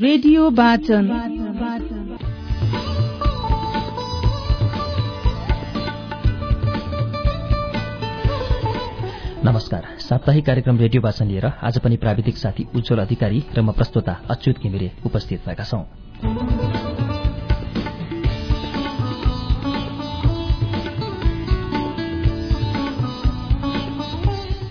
Radio वाचन नमस्कार। साप्ताहिक कार्यक्रम रेडियो वाचन लिएर आज पनि प्राविधिक साथी उज्जवल अधिकारी र म प्रस्तोता अच्युत घिमिरे उपस्थित भएका छौं।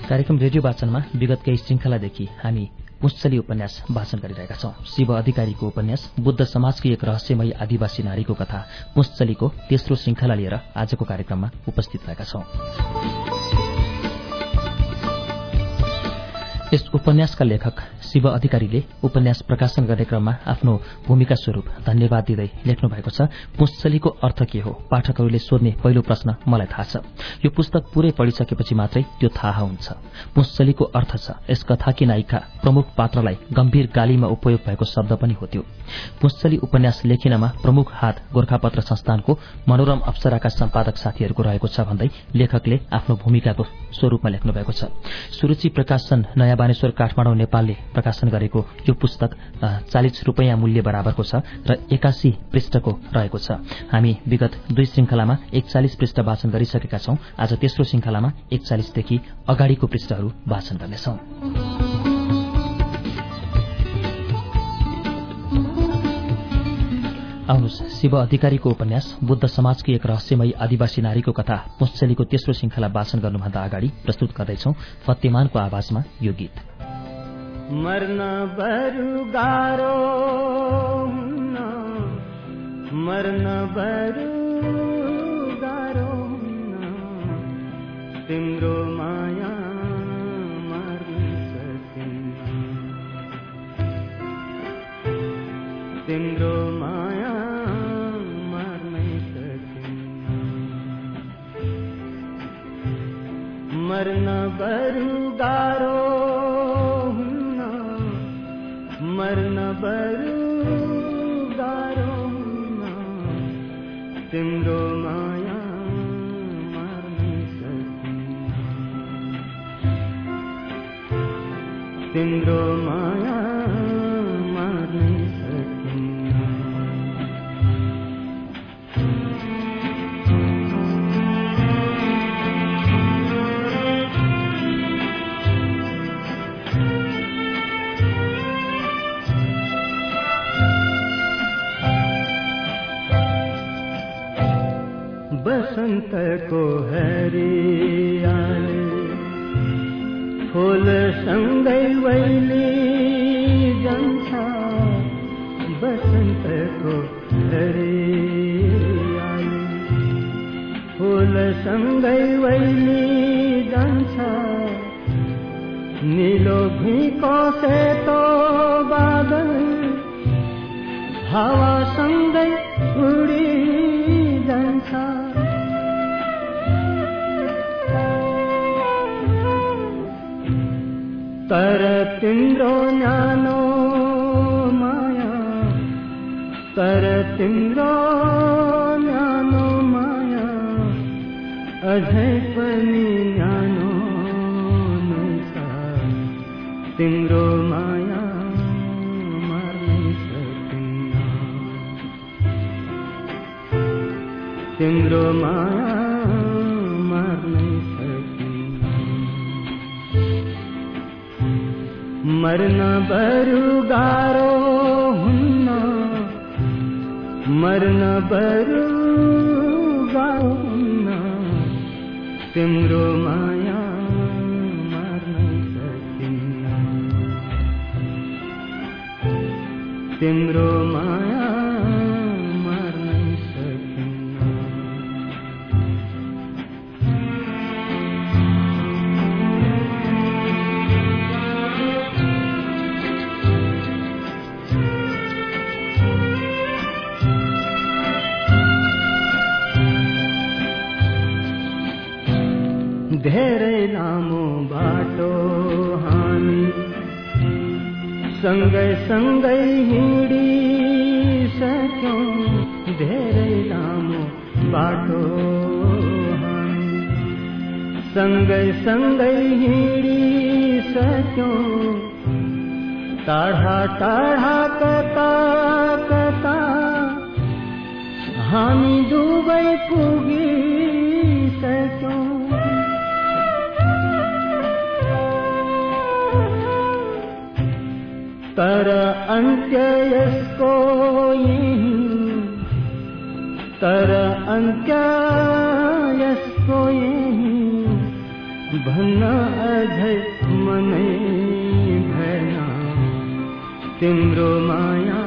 कार्यक्रम रेडियो वाचनमा विगत केही श्रृंखलादेखि हामी पुश्चली उपन्यास वाचन गरिरहेका छौं। शिव अधिकारीको उपन्यास बुद्ध समाजकी एक रहस्यमयी आदिवासी नारीको कथा पुश्चलीको तेस्रो श्रृंखला लिएर आजको कार्यक्रममा उपस्थित भएका छौं। यस उपन्यासका लेखक शिव अधिकारीले उपन्यास प्रकाशन गर्ने क्रममा आफ्नो भूमिका स्वरूप धन्यवाद दिँदै लेख्नु भएको छ पुश्चलीको अर्थ के हो पाठकहरूले सोध्ने पहिलो प्रश्न मलाई थाहा छ। यो पुस्तक पूरै पढिसकेपछि मात्रै त्यो थाहा हुन्छ। पुश्चलीको अर्थ छ यस कथाकी नायिका प्रमुख पात्रलाई गम्भीर गालीमा उपयोग भएको शब्द पनि हो त्यो। पुश्चली उपन्यास लेखिनमा प्रमुख हात गोर्खापत्र संस्थानको मनोरम अप्सराका सम्पादक साथीहरूको रहेको छ भन्दै लेखकले आफ्नो भूमिकाको स्वरूपमा लेख्नु भएको छ। सुरुचि प्रकाशन नयाँ बानेश्वर काठमाडौँ नेपालले प्रकाशन गरेको यो पुस्तक चालिस रूपियाँ मूल्य बराबरको छ र एकासी पृष्ठको रहेको छ। हामी विगत दुई श्रृंखलामा एकचालिस पृष्ठ वाचन गरिसकेका छौं। आज तेस्रो श्रृंखलामा एकचालिसदेखि अगाडिको पृष्ठहरू वाचन गर्नेछौं। आउनुहोस्। शिव अधिकारीको उपन्यास बुद्ध समाजकी एक रहस्यमयी आदिवासी नारीको कथा पुश्चलीको तेस्रो श्रृंखला वाचन गर्नुभन्दा अगाडि प्रस्तुत गर्दैछौ फतेमानको आवाजमा यो गीत। मर्न बरु गारो मर्न बरु मर्न बसन्तको हरियाली फुल सँगै वैली जान्छ बसन्तको हरियाली फुल सँगै वैली जान्छ निलो सेतो बादल उडी तिम्रो न्यानो माया। तर तिम्रो न्यानो माया। अझै पनि न्यानो नै छ तिम्रो माया मार्नै सकिन्न तिम्रो माया मर्न बरु गाह्रो हुन्न। मर्न बरु गाह्रो हुन्न। तिम्रो माया मार्नै सकिन्न। तिम्रो माया धेरै लामो बाटो हामी सँगै सँगै हिँडिसक्यौँ। धेरै लामो बाटो हामी सँगै सँगै हिँडिसक्यौँ। टाढा टाढा कता कता हामी दुवै पुगे तर अन्त्ययस्को तर अन्त्ययस्को भन्न अध मनै भना तिम्रो माया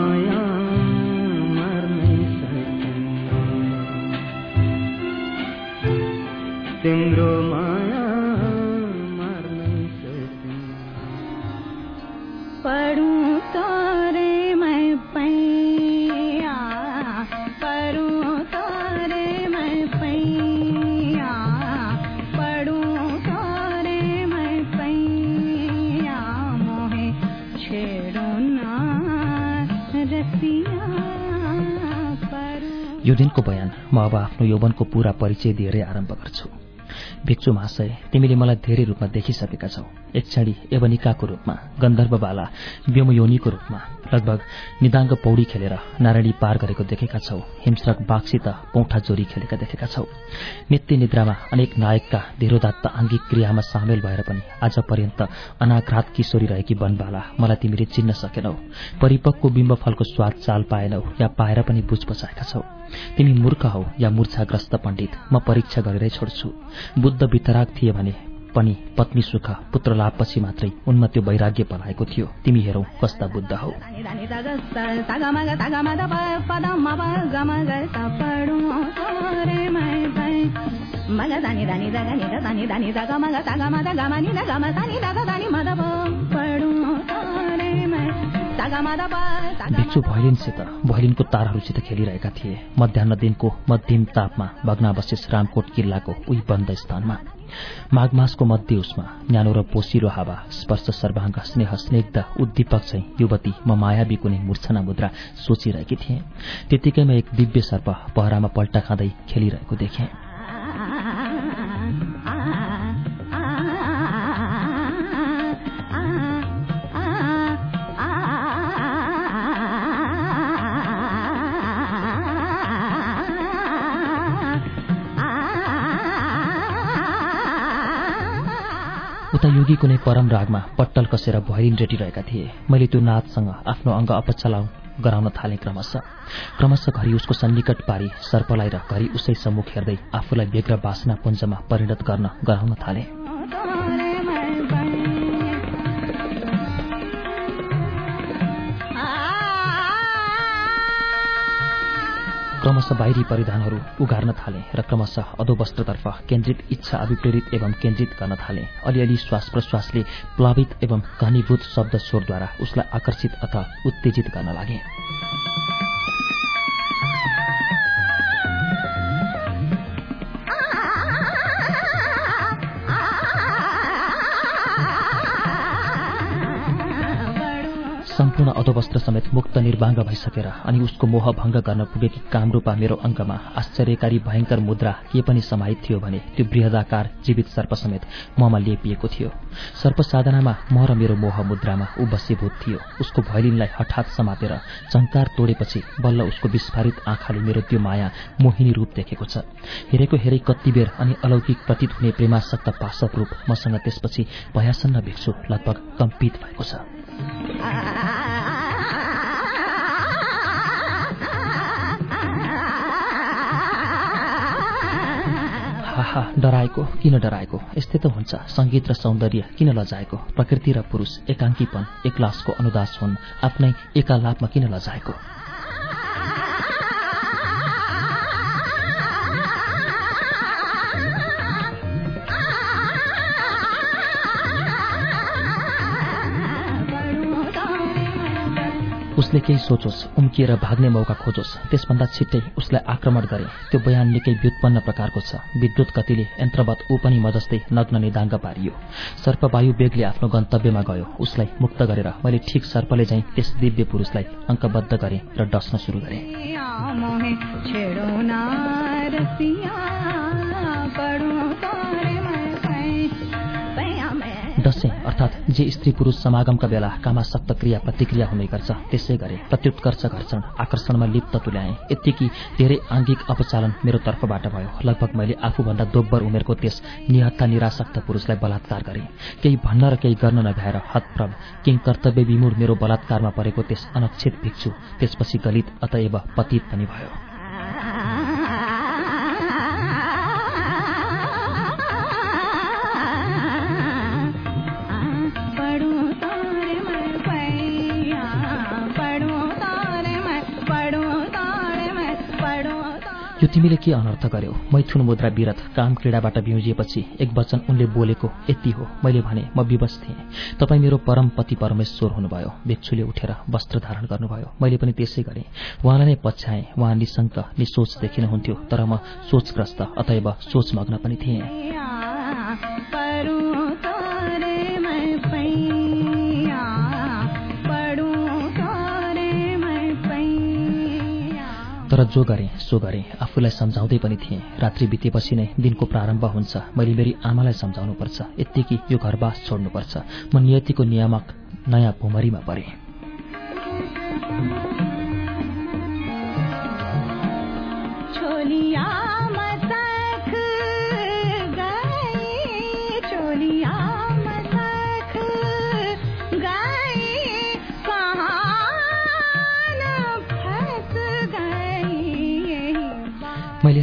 यो दिनको बयान म अब आफ्नो यौवनको पूरा परिचय दिएरै आरम्भ गर्छु। भिक्षु महाशय तिमीले मलाई धेरै रूपमा देखिसकेका छौ। एक क्षणी एवनिकाको रूपमा गन्धर्वबाला व्योमयोनीको रूपमा। लगभग निदाङ्ग पौडी खेलेर नारायणी पार गरेको देखेका छौ। हिमस्रक बाघसित पौठा जोरी खेलेका देखेका छौ। नित्य निद्रामा अनेक नायकका धेरोदात्त आङ्गिक क्रियामा सामेल भएर पनि आज पर्यन्त अनाघ्रात किशोरी रहेकी वनबाला मलाई तिमीले चिन्न सकेनौ। परिपक्व बिम्बफलको स्वाद चाल पाएनौ या पाएर पनि बुझ बचाएका छौ। तिमी मूर्ख हौ या मूर्छाग्रस्त पण्डित म परीक्षा गरेरै छोड्छु। बुद्ध वितराग थिए भने पनि पत्नी सुख पुत्र लाभपछि मात्रै उनमा त्यो वैराग्य पलाएको थियो। तिमी हेरौ कस्ता बुद्ध हौ। दानी दानी मग दानी दानी दानी दानी दग मग तग मद ग म नि द ग म दानी दग दानी भिक्षु भैलिनसित भैलिनको तारहरूसित खेलिरहेका थिए। मध्याह दिनको मध्यम तापमा भग्नावशेष रामकोट किल्लाको उही बन्द स्थानमा। माघ मासको मध्य उसमा न्यानो र पोसिरो हावा स्पर्श सर्वाङ्ग स्नेह स्नेग्ध उद्दीपक चाहिँ युवती म मायावी कुनै मूर्छना मुद्रा सोचिरहेकी थिएँ। त्यतिकैमा एक दिव्य सर्प पहरामा पल्टा खाँदै खेलिरहेको देखेँ। योगी कुनै परम रागमा पट्टल कसेर भैरिन रेटिरहेका थिए। मैले त्यो नाचसँग आफ्नो अङ्ग अपचलाउ गराउन थालेँ क्रमशः। क्रमशः घरि उसको सन्निकट पारी सर्पलाई र घरि उसै सम्मुख हेर्दै आफूलाई व्यग्र बासना पुञ्जमा परिणत गर्न गराउन थालेँ। क्रमशः बाहिरी परिधानहरू उघार्न थाले र क्रमशः अधोवस्त्रतर्फ केन्द्रित इच्छा अभिप्रेरित एवं केन्द्रित गर्न थाले। अलिअलि श्वास प्रश्वासले प्लावित एवं घनीभूत शब्द स्वरद्वारा उसलाई आकर्षित अथवा उत्तेजित गर्न लागे। सम्पूर्ण अधोवस्त्र समेत मुक्त निर्वाङ्ग भइसकेर अनि उसको मोह भङ्ग गर्न पुगेकी कामरूपा मेरो अङ्गमा आश्चर्यकारी भयंकर मुद्रा के पनि समाहित थियो भने त्यो बृहदाकार जीवित सर्प समेत ममा लेपिएको थियो। सर्प साधनामा म र मेरो मोह मुद्रामा ऊ बसीभूत थियो। उसको भैलिनलाई हठात समातेर चङ्कार तोडेपछि बल्ल उसको विस्फारित आँखाले मेरो त्यो माया मोहिनी रूप देखेको छ। हेरेको हेरै कति बेर अनि अलौकिक प्रतीत हुने प्रेमासक्त पाशव रूप मसँग त्यसपछि भयासन्न भिक्षु लगभग कम्पित भएको छ। हाहा डराएको किन डराएको? यस्तै त हुन्छ। संगीत र सौन्दर्य किन लजाएको? प्रकृति र पुरुष एकाङ्कीपन एक्लासको अनुदास हुन्। आफ्नै एकालापमा किन लजाएको? उसले केही सोचोस् उम्किएर भाग्ने मौका खोजोस्। त्यसभन्दा छिट्टै उसलाई आक्रमण गरे। त्यो बयान निकै व्युत्पन्न प्रकारको छ। विद्युत गतिले यन्त्रवत ऊ पनि मजस्तै नग्न निदाङ्ग पारियो। सर्पवायु बेगले आफ्नो गन्तव्यमा गयो। उसलाई मुक्त गरेर मैले ठिक सर्पले झैं त्यस दिव्य पुरुषलाई अङ्कबद्ध गरे र डस्न शुरू गरे। दशैं अर्थात् जे स्त्री पुरूष समागमका बेला कामासक्त क्रिया प्रतिक्रिया हुने गर्छ त्यसै गरे प्रत्युत्कर्ष घर्षण आकर्षणमा लिप्त तुल्याएँ। यत्तिकी धेरै आङ्गिक अपचालन मेरो तर्फबाट भयो। लगभग मैले आफूभन्दा दोब्बर उमेरको त्यस निहत्ता निरासक्त पुरूषलाई बलात्कार गरेँ। केही भन्न र केही गर्न नभ्याएर हतप्रभ किङ कर्तव्य विमूर मेरो बलात्कारमा परेको त्यस अनक्षित भिक्षु त्यसपछि गलित अतएव पतित पनि भयो। यो तिमीले के अनर्थ गर्यौ? मैथुन मुद्रा विरत काम क्रीडाबाट बिउजिएपछि एक वचन उनले बोलेको यति हो। मैले भने म विवश थिएँ। तपाईँ मेरो परम पति परमेश्वर हुनुभयो। भिक्षुले उठेर वस्त्र धारण गर्नुभयो। मैले पनि त्यसै गरेँ। उहाँलाई नै पछ्याएँ। उहाँ निशङ्क निसोच देखिनुहुन्थ्यो तर म सोचग्रस्त अतएव सोचमग्न पनि थिएँ। तर जो गरेँ सो गरेँ। आफूलाई सम्झाउँदै पनि थिएँ। रात्रि बितेपछि नै दिनको प्रारम्भ हुन्छ। मैले मेरी आमालाई सम्झाउनुपर्छ। यत्तिकै यो घरबास छोड्नुपर्छ। म नियतिको नियामक नयाँ भुमरीमा परेँ।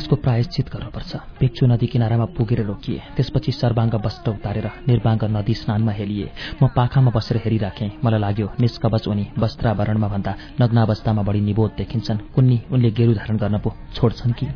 मैले यसको प्रायश्चित गर्नुपर्छ। भिक्षु नदी किनारामा पुगेर रोकिए। त्यसपछि सर्वाङ्ग वस्त्र उतारेर निर्वाङ्ग नदी स्नानमा हेलिए। म पाखामा बसेर हेरिराखेँ। मलाई लाग्यो निष्कवच उनी वस्त्रावरणमा भन्दा नग्नावस्थामा बढी निबोध देखिन्छन्। कुन्नी उनले गेरु धारण गर्न पो छोड्छन् कि?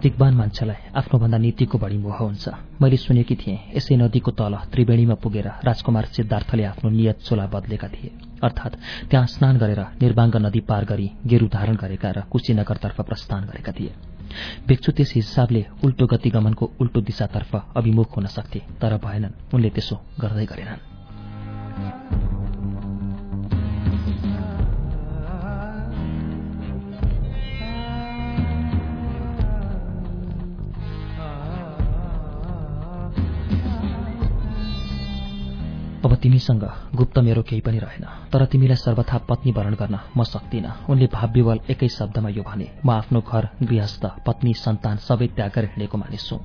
नैतिकवान मान्छेलाई आफ्नोभन्दा नीतिको बढी मोह हुन्छ। मैले सुनेकी थिएँ यसै नदीको तल त्रिवेणीमा पुगेर राजकुमार सिद्धार्थले आफ्नो नियत चोला बदलेका थिए। अर्थात् त्यहाँ स्नान गरेर निर्वाङ्ग नदी पार गरी गेरु धारण गरेका र कुशीनगरतर्फ प्रस्थान गरेका थिए। भिक्षु त्यस हिसाबले उल्टो गतिगमनको उल्टो दिशातर्फ अभिमुख हुन सक्थे तर भएनन्। उनले त्यसो गर्दै गरेनन्। अब तिमीसँग गुप्त मेरो केही पनि रहेन तर तिमीलाई सर्वथा पत्नी वरण गर्न म सक्दिनँ। उनले भाव्यवल एकै शब्दमा यो भने म आफ्नो घर गृहस्थ पत्नी सन्तान सबै त्याग गरेर हिँडेको मानिस हुँ।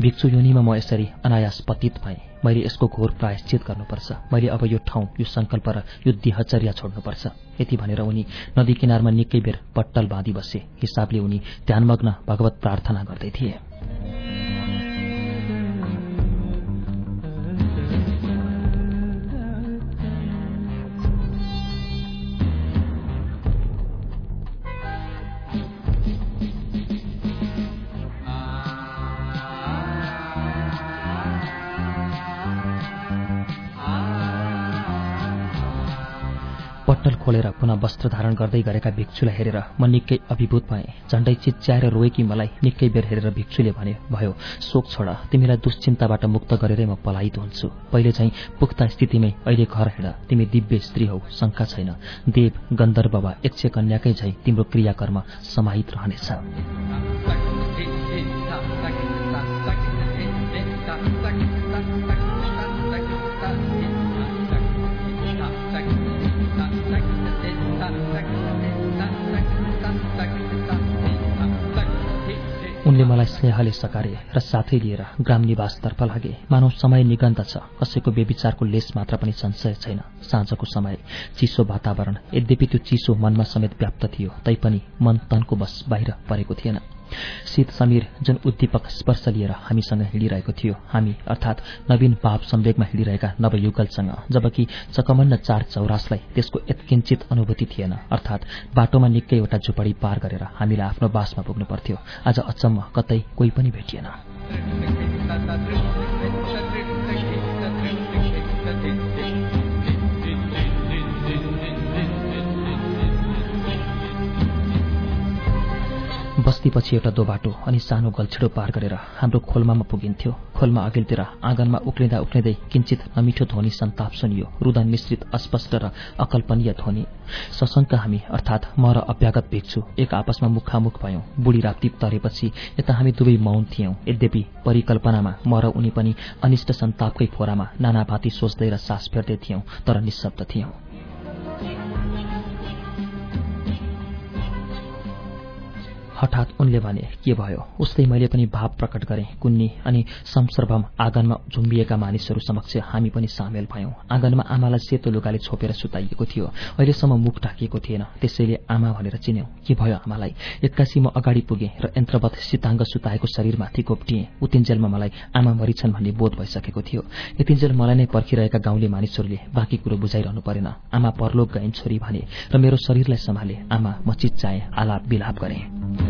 भिक्षु योनिमा म यसरी अनायास पतित भएँ। मैले यसको घोर प्रायश्चित गर्नुपर्छ। मैले अब यो ठाउँ यो संकल्प र यो दिहचर्या छोड्नुपर्छ यति भनेर उनी नदी किनारमा निकै बेर पट्टल बाँधी बसे। हिसाबले उनी ध्यानमग्न भगवत प्रार्थना गर्दै थिए। खोलेर पुनः वस्त्र धारण गर्दै गरेका भिक्षुलाई हेरेर म निकै अभिभूत भएँ। झण्डै चिच्याएर रोएकी मलाई निकै बेर हेरेर भिक्षुले भने भयो शोक छोड। तिमीलाई दुश्चिन्ताबाट मुक्त गरेरै म पलायित हुन्छु। पहिले चाहिँ पुख्ता स्थितिमै अहिले घर हिँड। तिमी दिव्य स्त्री हौ शङ्का छैन। देव गन्धर्व वा यक्ष कन्याकै झै तिम्रो क्रियाकर्म समाहित रहनेछ। उनले मलाई स्नेहले सकारे र साथै लिएर ग्राम निवासतर्फ लागे। मानव समय निगन्त छ। कसैको बेविचारको लेस मात्र पनि संशय छैन। साँझको समय चिसो वातावरण। यद्यपि त्यो चिसो मनमा समेत व्याप्त थियो तैपनि मन तनको बस बाहिर परेको थिएन। शीत समीर जुन उद्दीपक स्पर्श लिएर हामीसँग हिँडिरहेको थियो हामी अर्थात् नवीन भाव सम्वेगमा हिँडिरहेका नवयुगलसँग जबकि चकमन्न चार चौरासलाई त्यसको यत्किञ्चित अनुभूति थिएन अर्थात् बाटोमा निकै झुपडी पार गरेर हामीले आफ्नो बासमा पुग्नु पर्थ्यो। आज अचम्म कतै कोही पनि भेटिएन। बस्तीपछि एउटा दो बाटो अनि सानो गल्छेडो पार गरेर हाम्रो खोलमामा पुगिन्थ्यो। खोलमा अघिल्तिर आँगनमा उक्लिँदा उक्लिँदै किञ्चित नमिठो ध्वनि सन्ताप सुनियो। रुदन मिश्रित अस्पष्ट र अकल्पनीय ध्वनि। सशङ्क हामी अर्थात् म र अभ्यागत भिक्षु एक आपसमा मुखामुख भयौं। बुढी राप्ती तरेपछि यता हामी दुवै मौन थियौं। यद्यपि परिकल्पनामा म र उनी पनि अनिष्ट सन्तापकै फोरामा नानाभाती सोच्दै र सास फेर्दै थियौं तर निशब्द थियौं। हठात उनले भने के भयो? उस्तै मैले पनि भाव प्रकट गरेँ कुन्नी अनि संसर्भम आँगनमा झुम्बिएका मानिसहरू समक्ष हामी पनि सामेल भयौं। आँगनमा आमालाई सेतो लुगाले छोपेर सुताइएको थियो। अहिलेसम्म मुख ढाकिएको थिएन। त्यसैले आमा भनेर चिन्यौं के भयो आमालाई? एक्कासी म अगाडि पुगेँ र यन्त्रवत सिताङ्ग सुताएको शरीरमाथि कोप्टिएँ। उतिन्जेलमा मलाई आमा मरिछन् भन्ने बोध भइसकेको थियो। यतिन्जेल मलाई नै पर्खिरहेका गाउँले मानिसहरूले बाँकी कुरो बुझाइरहनु परेन। आमा परलोक गइन् छोरी भने र मेरो शरीरलाई सम्हाले। आमा म चिच्चाएँ आलाप विलाप गरेँ।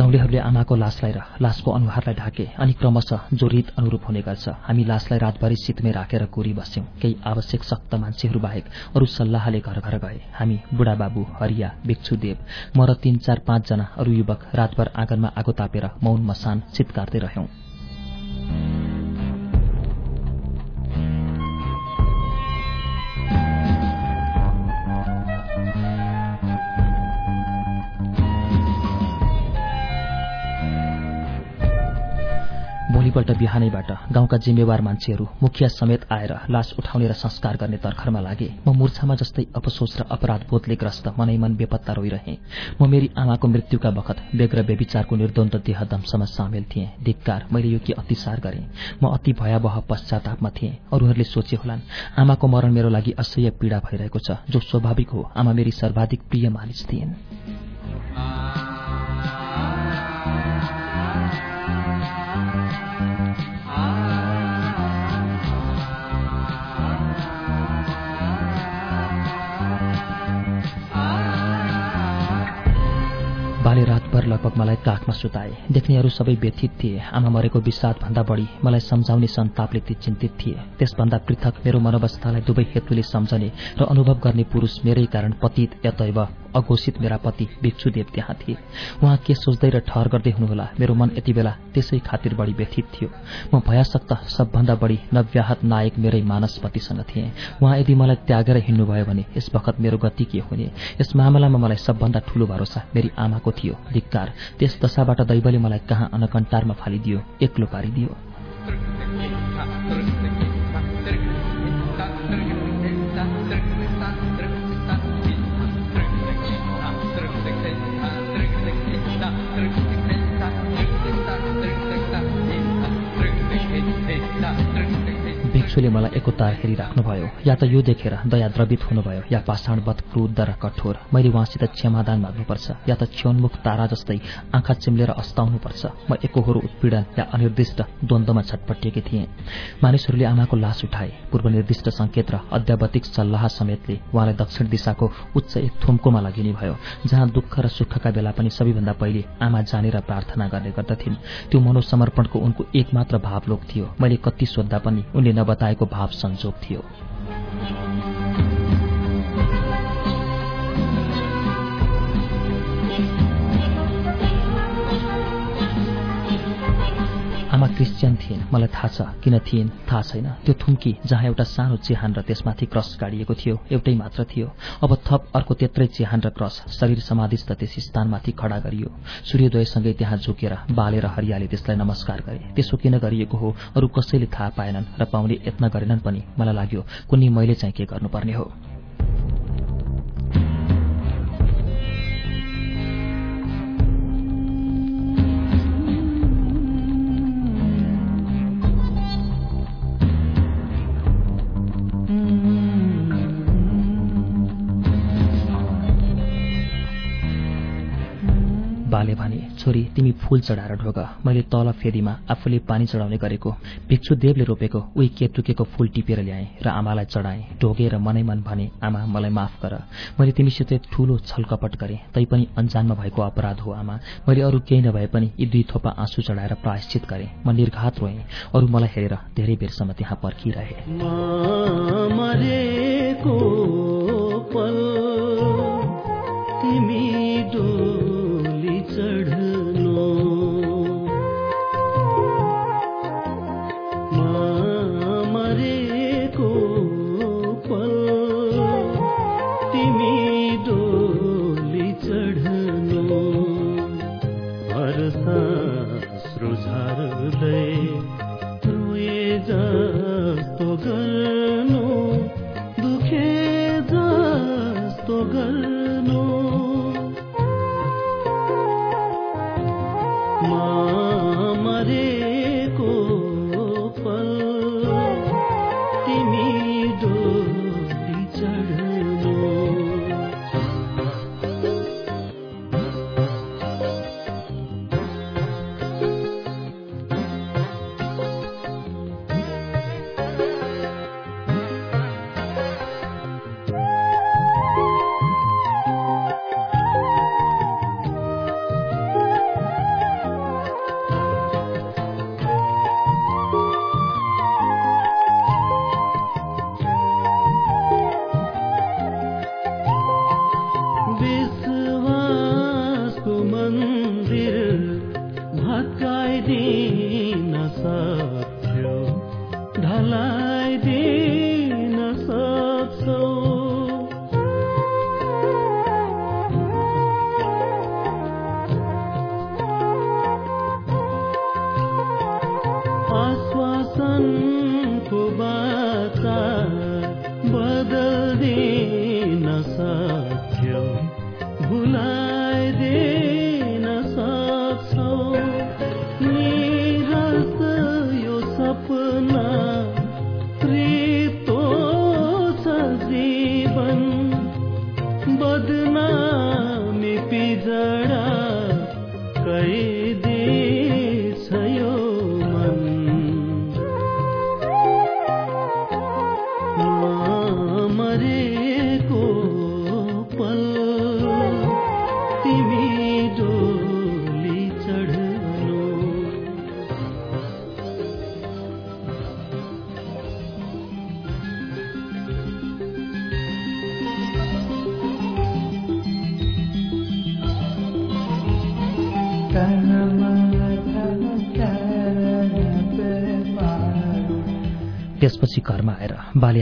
गाउँलेहरूले आमाको लासलाई र लासको अनुहारलाई ढाके अनि क्रमशः जो रीत अनुरूप हुने गर्छ। हामी लासलाई रातभरि शीतमै राखेर कुरी बस्यौं केही आवश्यक सक्त मान्छेहरू बाहेक अरू सल्लाहले घर घर गए। हामी बुढाबाबु हरिया भिक्षुदेव म र तीन चार पाँचजना अरू युवक रातभर आँगनमा आगो तापेर मौन मसान चितकार्दै रह्यौं भोलिपल्ट बिहानैबाट गाउँका जिम्मेवार मान्छेहरू मुखिया समेत आएर लास उठाउने र संस्कार गर्ने तर्खरमा लागे म मूर्छामा जस्तै अपसोच र अपराध बोधले ग्रस्त मनैमन बेपत्ता रोइरहे। म मेरी आमाको मृत्युका बखत बेग र बेविचारको निर्द्वन्द देहदम्समा सामेल थिएँ। धिक्कार मैले यो के अतिसार गरेँ? म अति भयावह पश्चातापमा थिएँ। अरूहरूले सोचे होलान् आमाको मरण मेरो लागि असह्य पीड़ा भइरहेको छ जो स्वाभाविक हो। आमा मेरी सर्वाधिक प्रिय मानिस थिइन्। बाले रातभर लगभग मलाई काखमा सुताए। देख्नेहरू सबै व्यथित थिए। आमा मरेको विषादभन्दा बढी मलाई सम्झाउने सन्तापले ती चिन्तित थिए। त्यसभन्दा पृथक मेरो मनोवस्थालाई दुवै हेतुले सम्झने र अनुभव गर्ने पुरूष मेरै कारण पतित यतैव अघोषित मेरा पति भिक्षुदेव त्यहाँ थिए। उहाँ के सोच्दै र ठहर गर्दै हुनुहोला? मेरो मन यति बेला त्यसै खातिर बढी व्यथित थियो। म भयासक्त सबभन्दा बढी नव्याहत नायक मेरै मानसपतिसँग थिएँ। उहाँ यदि मलाई त्यागेर हिँड्नुभयो भने यस बखत मेरो गति के हुने? यस मामलामा मलाई सबभन्दा ठूलो भरोसा मेरी आमाको थियो धिक्कार। त्यस दशाबाट दैवले मलाई कहाँ अनकन्टारमा फालिदियो एक्लो पारिदियो। भिक्षुले मलाई एकोतार हेरिराख्नुभयो। या त यो देखेर दया द्रवित हुनुभयो। या पाषाणवत क्रुद्ध र कठोर। मैले उहाँसित क्षमादान माग्नुपर्छ। या त क्षोन्मुख तारा जस्तै आँखा चिम्लेर अस्ताउनुपर्छ। म एकहोरो उत्पीडन या अनिर्दिष्ट द्वन्द्वमा छटपटिएकी थिएँ। मानिसहरूले आमाको लास उठाए। पूर्व निर्दिष्ट संकेत र अध्यावतिक सल्लाह समेतले उहाँलाई दक्षिण दिशाको उच्च एक थुम्कोमा लगिने भयो जहाँ दुःख र सुखका बेला पनि सबैभन्दा पहिले आमा जानेर प्रार्थना गर्ने गर्दथिन्। त्यो मनोसमर्पणको उनको एकमात्र भावलोक थियो। मैले कति सोद्धा पनि उनले नबताएको भाव संजोग थियो। आमा क्रिस्चियन थिइन्। मलाई थाहा छ किन थिइन् थाहा छैन। त्यो थुम्की जहाँ एउटा सानो चिहान र त्यसमाथि क्रस गाडिएको थियो एउटै मात्र थियो। अब थप अर्को त्यत्रै चिहान र क्रस शरीर समाधिस्थ त्यस स्थानमाथि खडा गरियो। सूर्योदयसँगै त्यहाँ झुकेर बालेर हरियाले त्यसलाई नमस्कार गरे। त्यसो किन गरिएको हो अरू कसैले थाहा पाएनन् र पाउने यत्न गरेनन् पनि मलाई लाग्यो कुनै मैले चाहिँ के गर्नुपर्ने हो? छोरी तिमी फूल चढाएर ढोग। मैले तल फेदीमा आफूले पानी चढाउने गरेको। भिक्षुदेवले रोपेको उही केतुकेको फूल टिपेर ल्याएँ र आमालाई चढाएँ। ढोगेर मनै मन भने आमा मलाई माफ गर। मैले तिमीसित ठूलो छलकपट गरेँ। तैपनि अन्जानमा भएको अपराध हो आमा। मैले अरू केही नभए पनि यी दुई थोपा आँसु चढाएर प्रायश्चित गरेँ। म निर्घात रोएँ। अरू मलाई हेरेर धेरै बेरसम्म त्यहाँ पर्खिरहे।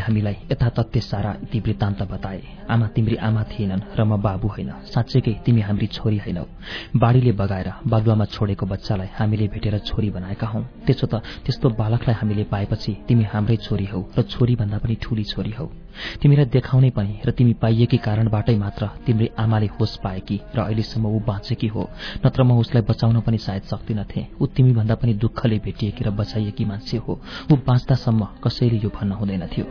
हामीलाई यथा तथ्य सारा ती वृत्तान्त तिम्री आमा थिएनन् र म बाबु होइन। साँच्चैकै तिमी हाम्री छोरी होइनौ। बाढीले बगाएर बालुवामा छोडेको बच्चालाई हामीले भेटेर छोरी बनाएका हौ। त्यसो त त्यस्तो बालकलाई हामीले पाएपछि तिमी हाम्रै छोरी हौ र छोरी भन्दा पनि ठूली छोरी हौ। तिमीलाई देखाउने पनि र तिमी पाइएकी कारणबाटै मात्र तिम्री आमाले होस पाएकी र अहिलेसम्म ऊ बाँचेकी हो। नत्र म उसलाई बचाउन पनि सायद सक्दिनथे। ऊ तिमी भन्दा पनि दुःखले भेटिएकी र बचाइएकी मान्छे हो। ऊ बाँच्दासम्म कसैले यो भन्न हुँदैनथ्यो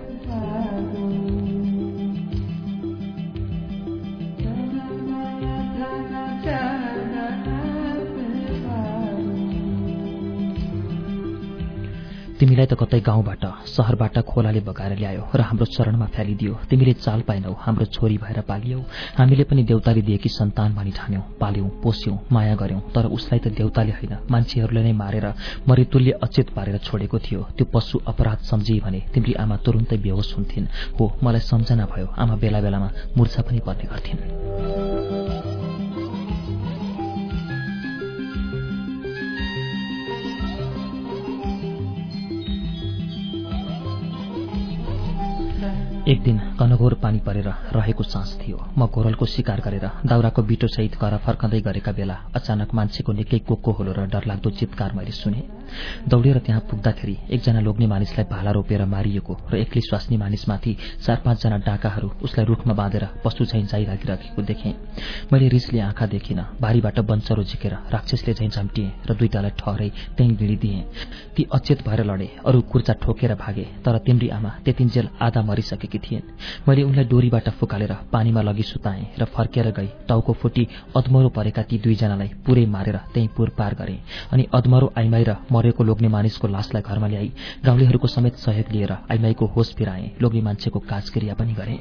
तिमीलाई त कतै गाउँबाट सहरबाट खोलाले बगाएर ल्यायो र हाम्रो चरणमा फ्यालिदियो। तिमीले चाल पाएनौ हाम्रो छोरी भएर पालियौ। हामीले पनि देउताले दिएकी सन्तान भनी ठान्यौं पाल्यौं पोस्यौं माया गर्यौं। तर उसलाई त देउताले होइन मान्छेहरूले नै मारेर मरितुल्य अचेत पारेर छोडेको थियो। त्यो पशु अपराध सम्झिए भने तिम्री आमा तुरुन्तै बेहोस हुन्थिन्। हो मलाई सम्झना भयो आमा बेला बेलामा मूर्छा पनि पर्ने गर्थिन्। एक दिन कनघोर पानी परेर रहेको साँझ थियो। म घोरलको शिकार गरेर दाउराको बिटोसहित घर फर्कँदै गरेका बेला अचानक मान्छेको निकै कोको होलो र डरलाग्दो चितकार मैले सुने। दौडेर त्यहाँ पुग्दाखेरि एकजना लोग्ने मानिसलाई भाला रोपेर मारिएको र एक्लै स्वास्नी मानिसमाथि चार पाँचजना डाकाहरू उसलाई रूखमा बाँधेर पशु झैँ जाइराखिरहेको देखेँ। मैले रिसले आँखा देखिन बारीबाट बन्चरो झिकेर राक्षसले झैँ झम्टिएँ र दुईटालाई ठहरै त्यहीँ भिडिदिएँ ती अचेत भएर लडे अरू कुर्चा ठोकेर भागे तर तिम्री आमा त्यतिन्जेल आधा मरिसकेकी गरेकी थिइन्। मैले उनलाई डोरीबाट फुकालेर पानीमा लगी सुताएँ र फर्केर गई। टाउको फुटी अदमरो परेका ती दुईजनालाई पुरै मारेर त्यहीँ पुर पार गरे अनि अदमरो आइमाई र मरेको लोग्ने मानिसको लासलाई घरमा ल्याई गाउँलेहरूको समेत सहयोग लिएर आइमाईको होस फिराए। लोग्ने मान्छेको काजक्रिया पनि गरे।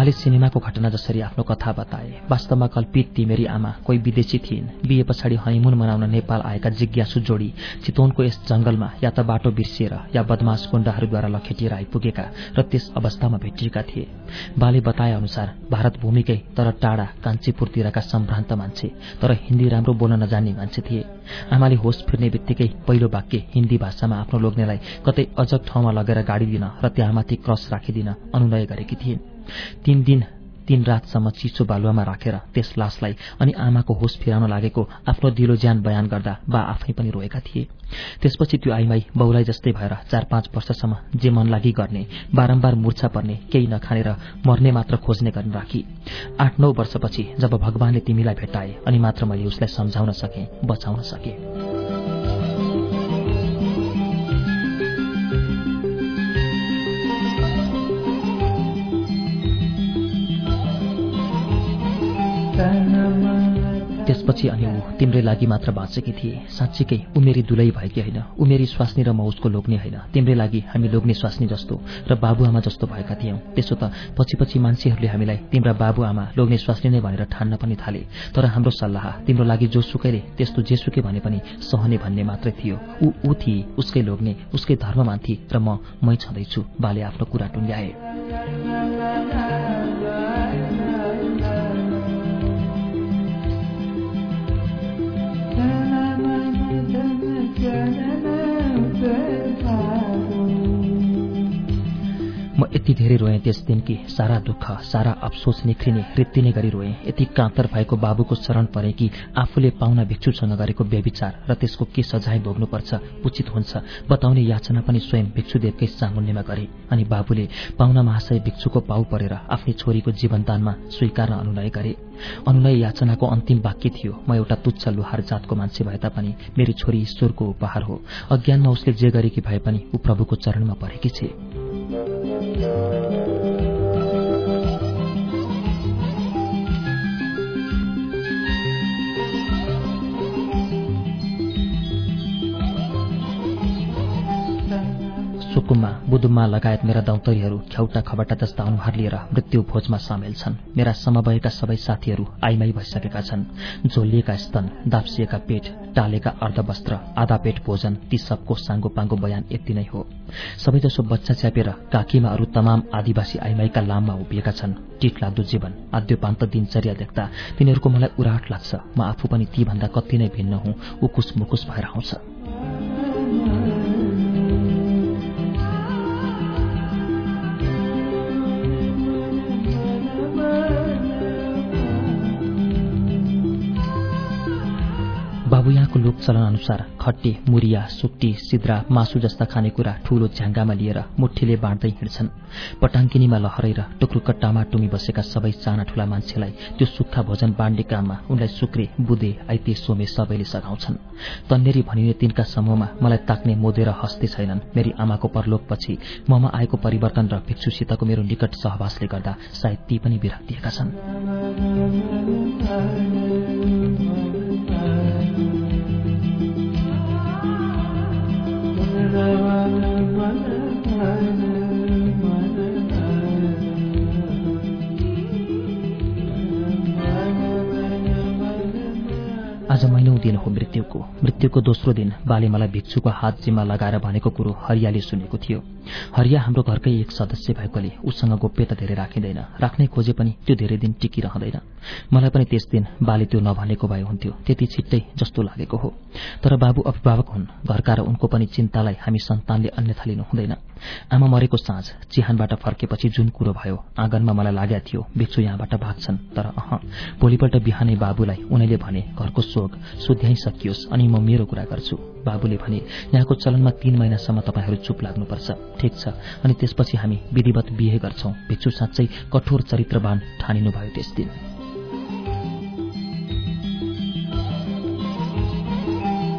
बाले सिनेमाको घटना जसरी आफ्नो कथा बताए वास्तवमा कल्पित ती मेरी आमा कोही विदेशी थिइन्। बिहे पछाडि हनिमुन मनाउन नेपाल आएका जिज्ञासु जोडी चितवनको यस जंगलमा या त बाटो बिर्सिएर या बदमास गुण्डाहरूद्वारा लखेटिएर आइपुगेका र त्यस अवस्थामा भेटिएका थिए। बाले बताए अनुसार भारत भूमिकै तर टाढा कान्छीपुरतिरका सम्भ्रान्त मान्छे तर हिन्दी राम्रो बोल्न नजान्ने मान्छे थिए। आमाले होस फिर्ने बित्तिकै पहिलो वाक्य हिन्दी भाषामा आफ्नो लोग्नेलाई कतै अजग ठाउँमा लगेर गाडी दिन र त्यहाँमाथि क्रस राखिदिन अनुनय गरेकी थिइन्। तीन दिन तीन रातसम्म चिसो बालुवामा राखेर त्यस लासलाई अनि आमाको होस फिराउन लागेको आफ्नो दिलो ज्यान बयान गर्दा बा आफै पनि रोएका थिए। त्यसपछि त्यो आइमाई बहुलाई जस्तै भएर चार पाँच वर्षसम्म जे मन लागि गर्ने बारम्बार मूर्छा पर्ने केही नखानेर मर्ने मात्र खोज्ने गर्न राखी। आठ नौ वर्षपछि जब भगवानले तिमीलाई भेटाए अनि मात्र मैले उसलाई सम्झाउन सके बचाउन सके। त्यसपछि अनि ऊ तिम्रै लागि मात्र बाँचेकी थिए। साँच्चीकै ऊ मेरी दुलै भएकी होइन। ऊ मेरी स्वास्नी र म उसको लोग्ने होइन। तिम्रै लागि हामी लोग्ने स्वास्नी जस्तो र बाबुआमा जस्तो भएका थियौं। त्यसो त पछि पछि मान्छेहरूले हामीलाई तिम्रा बाबुआमा लोग्ने स्वास्नी नै भनेर ठान्न पनि थाले। तर हाम्रो सल्लाह तिम्रो लागि जोसुकैले त्यस्तो जेसुकै भने पनि सहने भन्ने मात्रै थियो। ऊ ऊ थिए उसकै लोग्ने उसकै धर्म मान्थी र म मै छँदैछु बाले आफ्नो कुरा टुङ्ग्याए। Thank you. म यति धेरै रोएँ त्यस दिन कि सारा दुःख सारा अफसोस निख्रिने रित्तिने गरी रोएँ। यति काँतर भएको बाबुको शरण परे कि आफूले पाउना भिक्षुसँग गरेको व्यविचार र त्यसको के सजाय भोग्नुपर्छ उचित हुन्छ। बताउने याचना पनि स्वयं भिक्षुदेवकै सामुन्नेमा गरे अनि बाबुले पाउना महाशय भिक्षुको पाउ परेर आफ्नै छोरीको जीवनदानमा स्वीकार्न अनुनय गरे। अनुनय याचनाको अन्तिम वाक्य थियो म एउटा तुच्छ लुहार जातको मान्छे भए तापनि मेरी छोरी ईश्वरको उपहार हो। अज्ञानमा उसले जे गरेकी भए पनि ऊ प्रभुको चरणमा परेकी छे। love. सुकुममा बुदुममा लगायत मेरा दौतरीहरू ख्याउटा खबटा जस्ता अनुहार लिएर मृत्यु भोजमा सामेल छन्। मेरा समवयका सबै साथीहरू आइमाई भइसकेका छन्। झोलिएका स्तन दाप्सिएका पेट टालेका अर्धवस्त्र आधा पेट भोजन ती सबको साङ्गो पाङ्गो बयान यति नै हो। सबैजसो बच्चा च्यापेर काकीमा अरू तमाम आदिवासी आइमाईका लाममा उभिएका छन्। टिट लाग्दो जीवन आद्योपान्त दिनचर्या देख्दा तिनीहरूको मलाई उराट लाग्छ। म आफू पनि तीभन्दा कति नै भिन्न हुँ। उकुस मुकुस भएर आउँछ। बाबु यहाँको लोकचलन अनुसार खट्टे मुरिया सुक्टी सिद्रा मासु जस्ता खानेकुरा ठूलो झ्याङ्गामा लिएर मुठीले बाँड्दै हिँड्छन्। पटाङ्किनीमा लहरेर टुक्रुक्क टामाटुमी बसेका सबै साना ठूला मान्छेलाई त्यो सुक्खा भोजन बाँड्ने काममा उनलाई सुक्रे बुदे आइते सोमे सबैले सघाउँछन्। तन्नेरी भनिने तिनका समूहमा मलाई ताक्ने मोदेर हस्ते छैनन्। मेरी आमाको परलोकपछि ममा आएको परिवर्तन र भिक्षुसितको मेरो निकट सहवासले गर्दा सायद ती पनि विरक्तिएका छन्। la la la la आज महिनौ दिन हो मृत्युको मृत्युको दोस्रो दिन बाले मलाई भिक्षुको हात जिम्मा लगाएर भनेको कुरो हरियाले सुनेको थियो। हरिया हाम्रो घरकै एक सदस्य भएकोले उसँग गोप्यता धेरै राखिँदैन। राख्नै खोजे पनि त्यो धेरै दिन टिकिरहँदैन। मलाई पनि त्यस दिन बाले त्यो नभनेको भए हुन्थ्यो। त्यति छिट्टै जस्तो लागेको हो। तर बाबु अभिभावक हुन्। घरका र उनको पनि चिन्तालाई हामी सन्तानले अन्यथा लिनु हुँदैन। आमा मरेको साँझ चिहानबाट फर्केपछि जुन कुरो भयो आँगनमा मलाई लागेको थियो भिक्षु यहाँबाट भाग्छन्। तर अह भोलिपल्ट बिहानै बाबुलाई उनीले भने घरको शोक सुध्याइ सकियोस् अनि म मेरो कुरा गर्छु। बाबुले भने यहाँको चलनमा तीन महिनासम्म तपाईँहरू चुप लाग्नुपर्छ। ठिक छ। अनि त्यसपछि हामी विधिवत बिहे गर्छौं। भिक्षु साँच्चै कठोर चरित्रवान ठानिनुभयो त्यस दिन।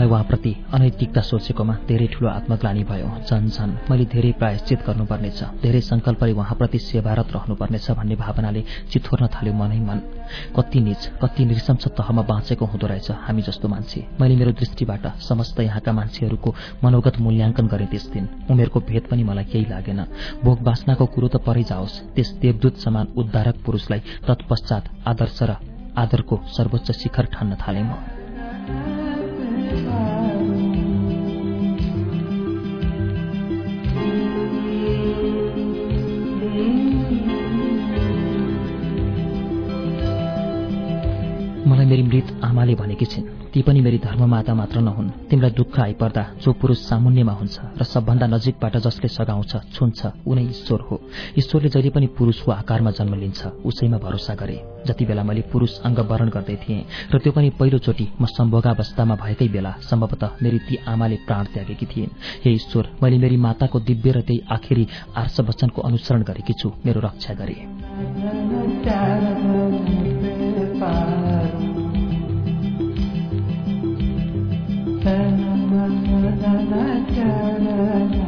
मलाई उहाँप्रति अनैतिकता सोचेकोमा धेरै ठूलो आत्मग्लानी भयो। झन् झन् मैले धेरै प्रायश्चित गर्नुपर्नेछ। धेरै संकल्पले उहाँप्रति सेवारत रहनुपर्नेछ भन्ने भावनाले चिथोर्न थाल्यो मनै मन। कति निज कति नृशंस तहमा बाँचेको हुँदो रहेछ हामी जस्तो मान्छे। मैले मेरो दृष्टिबाट समस्त यहाँका मान्छेहरूको मनोगत मूल्याङ्कन गरेँ त्यस दिन। उमेरको भेद पनि मलाई केही लागेन। भोग बाँच्नाको कुरो त परै जाओस्। त्यस देवदूत समान उद्धारक पुरूषलाई तत्पश्चात आदर्श र आदरको सर्वोच्च शिखर ठान्न थाले म। मलाई मेरी मृत आमाले भनेकी छिन्। ती पनि मेरी धर्ममाता मात्र नहुन्। तिमीलाई दुःख आइपर्दा जो पुरुष सामुन्यमा हुन्छ र सबभन्दा नजिकबाट जसले सघाउँछ छुन्छ उनै ईश्वर हो। ईश्वरले जहिले पनि पुरुषको आकारमा जन्म लिन्छ उसैमा भरोसा गरे। जति बेला मैले पुरुष अङ्ग वरण गर्दै थिएँ र त्यो पनि पहिलोचोटि म सम्भोगावस्थामा भएकै बेला सम्भवतः मेरी ती आमाले प्राण त्यागेकी थिइन्। हे ईश्वर मैले मेरी माताको दिव्य र त्यही आखिरी आर्ष वचनको अनुसरण गरेकी छु। मेरो रक्षा गरे। na na na na na na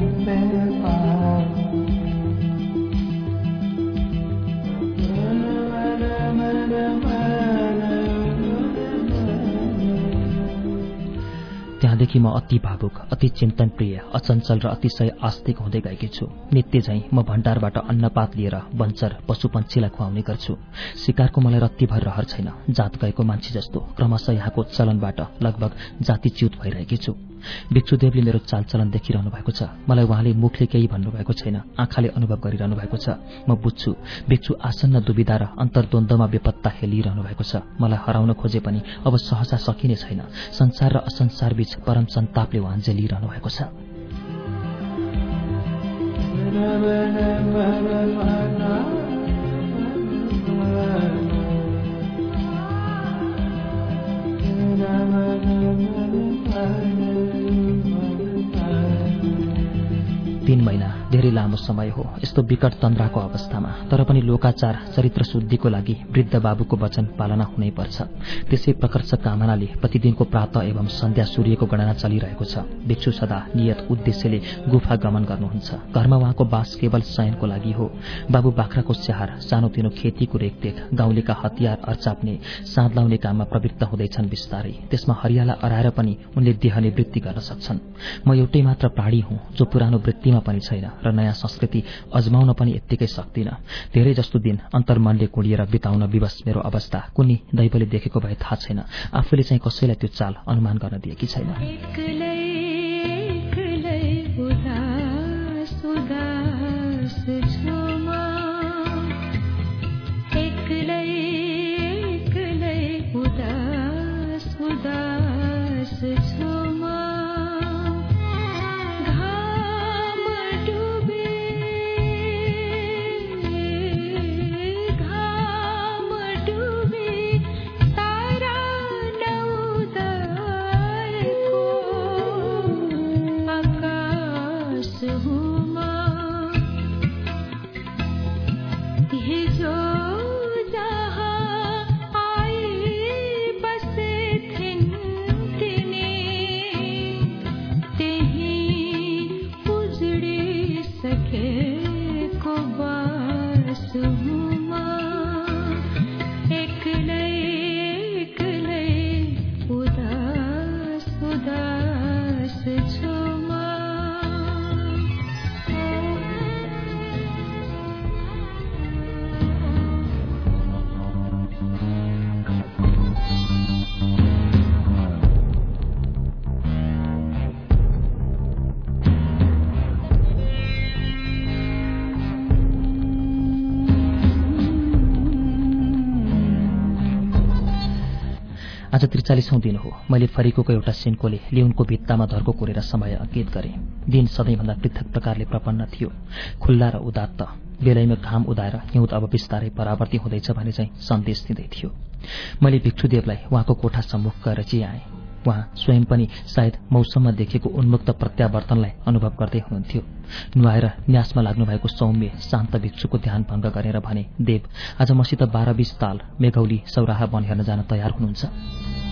त्यहाँदेखि म अति भावुक अति चिन्तनप्रिय अचञ्चल र अतिशय आस्तिक हुँदै गएकी छु। नित्य झैं म भण्डारबाट अन्नपात लिएर वञ्चर पशुपन्छीलाई खुवाउने गर्छु। शिकारको मलाई रत्तीभर रहर छैन। जात गएको मान्छे जस्तो क्रमशः यहाँको चलनबाट लगभग जातिच्युत भइरहेकी छु। भिक्षुदेवले मेरो चालचलन देखिरहनु भएको छ। मलाई उहाँले मुखले केही भन्नुभएको छैन। आँखाले अनुभव गरिरहनु भएको छ। म बुझ्छु भिक्षु आसन्न दुविधा र अन्तर्द्वन्द्वमा बेपत्ता हेलिरहनु भएको छ। मलाई हराउन खोजे पनि अब सहसा सकिने छैन। संसार र असंसार बीच परम सन्तापले उहाँ जेलिरहनु भएको छ। तीन महिना। धेरै लामो समय हो। यस्तो विकट तन्द्राको अवस्थामा तर पनि लोकाचार चरित्र शुद्धिको लागि वृद्ध बाबुको वचन पालना हुनै पर्छ। त्यसै प्रकर्ष कामनाले प्रतिदिनको प्रात एवं सन्ध्या सूर्यको गणना चलिरहेको छ। भिक्षु सदा नियत उद्देश्यले गुफा गमन गर्नुहुन्छ। घरमा उहाँको बास केवल शयनको लागि हो। बाबु बाख्राको स्याहार सानोतिनो खेतीको रेखदेख गाउँलेका हतियार अर्चाप्ने साँध लाउने काममा प्रवृत्त हुँदैछन् बिस्तारै। त्यसमा हरियाला अराएर पनि उनले देह निवृत्ति गर्न सक्छन्। म एउटै मात्र प्राणी हुँ जो पुरानो वृत्तिमा पनि छैन। र नयाँ संस्कृति अजमाउन पनि यत्तिकै सक्दिन। धेरै जस्तो दिन अन्तर्मनले कुडिएर बिताउन विवश मेरो अवस्था। कुनै दैवले देखेको भए थाहा छैन। आफूले चाहिँ कसैलाई त्यो चाल अनुमान गर्न दिएकी छैन। त्रिचालिसौँ दिन हो। मैले फरिको एउटा सिन्कोले लिउनको भित्तामा धर्को कोरेर समय अङ्कित गरेँ। दिन सधैँभन्दा पृथक प्रकारले प्रपन्न थियो। खुल्ला र उदात्त। बेलैमा घाम उदाएर हिउँद अब बिस्तारै परावर्ती हुँदैछ भने चाहिँ सन्देश दिँदै थियो। मैले भिक्षुदेवलाई उहाँको कोठा सम्मुख गएर चियाएँ उहाँ स्वयं पनि सायद मौसममा देखेको उन्मुक्त प्रत्यावर्तनलाई अनुभव गर्दै हुनुहुन्थ्यो। नुहाएर न्यासमा लाग्नुभएको सौम्य शान्त भिक्षुको ध्यान भङ्ग गरेर भने देव आज मसित बाह्र बिस ताल मेघौली सौराहा वन हेर्न जान तयार हुनुहुन्छ।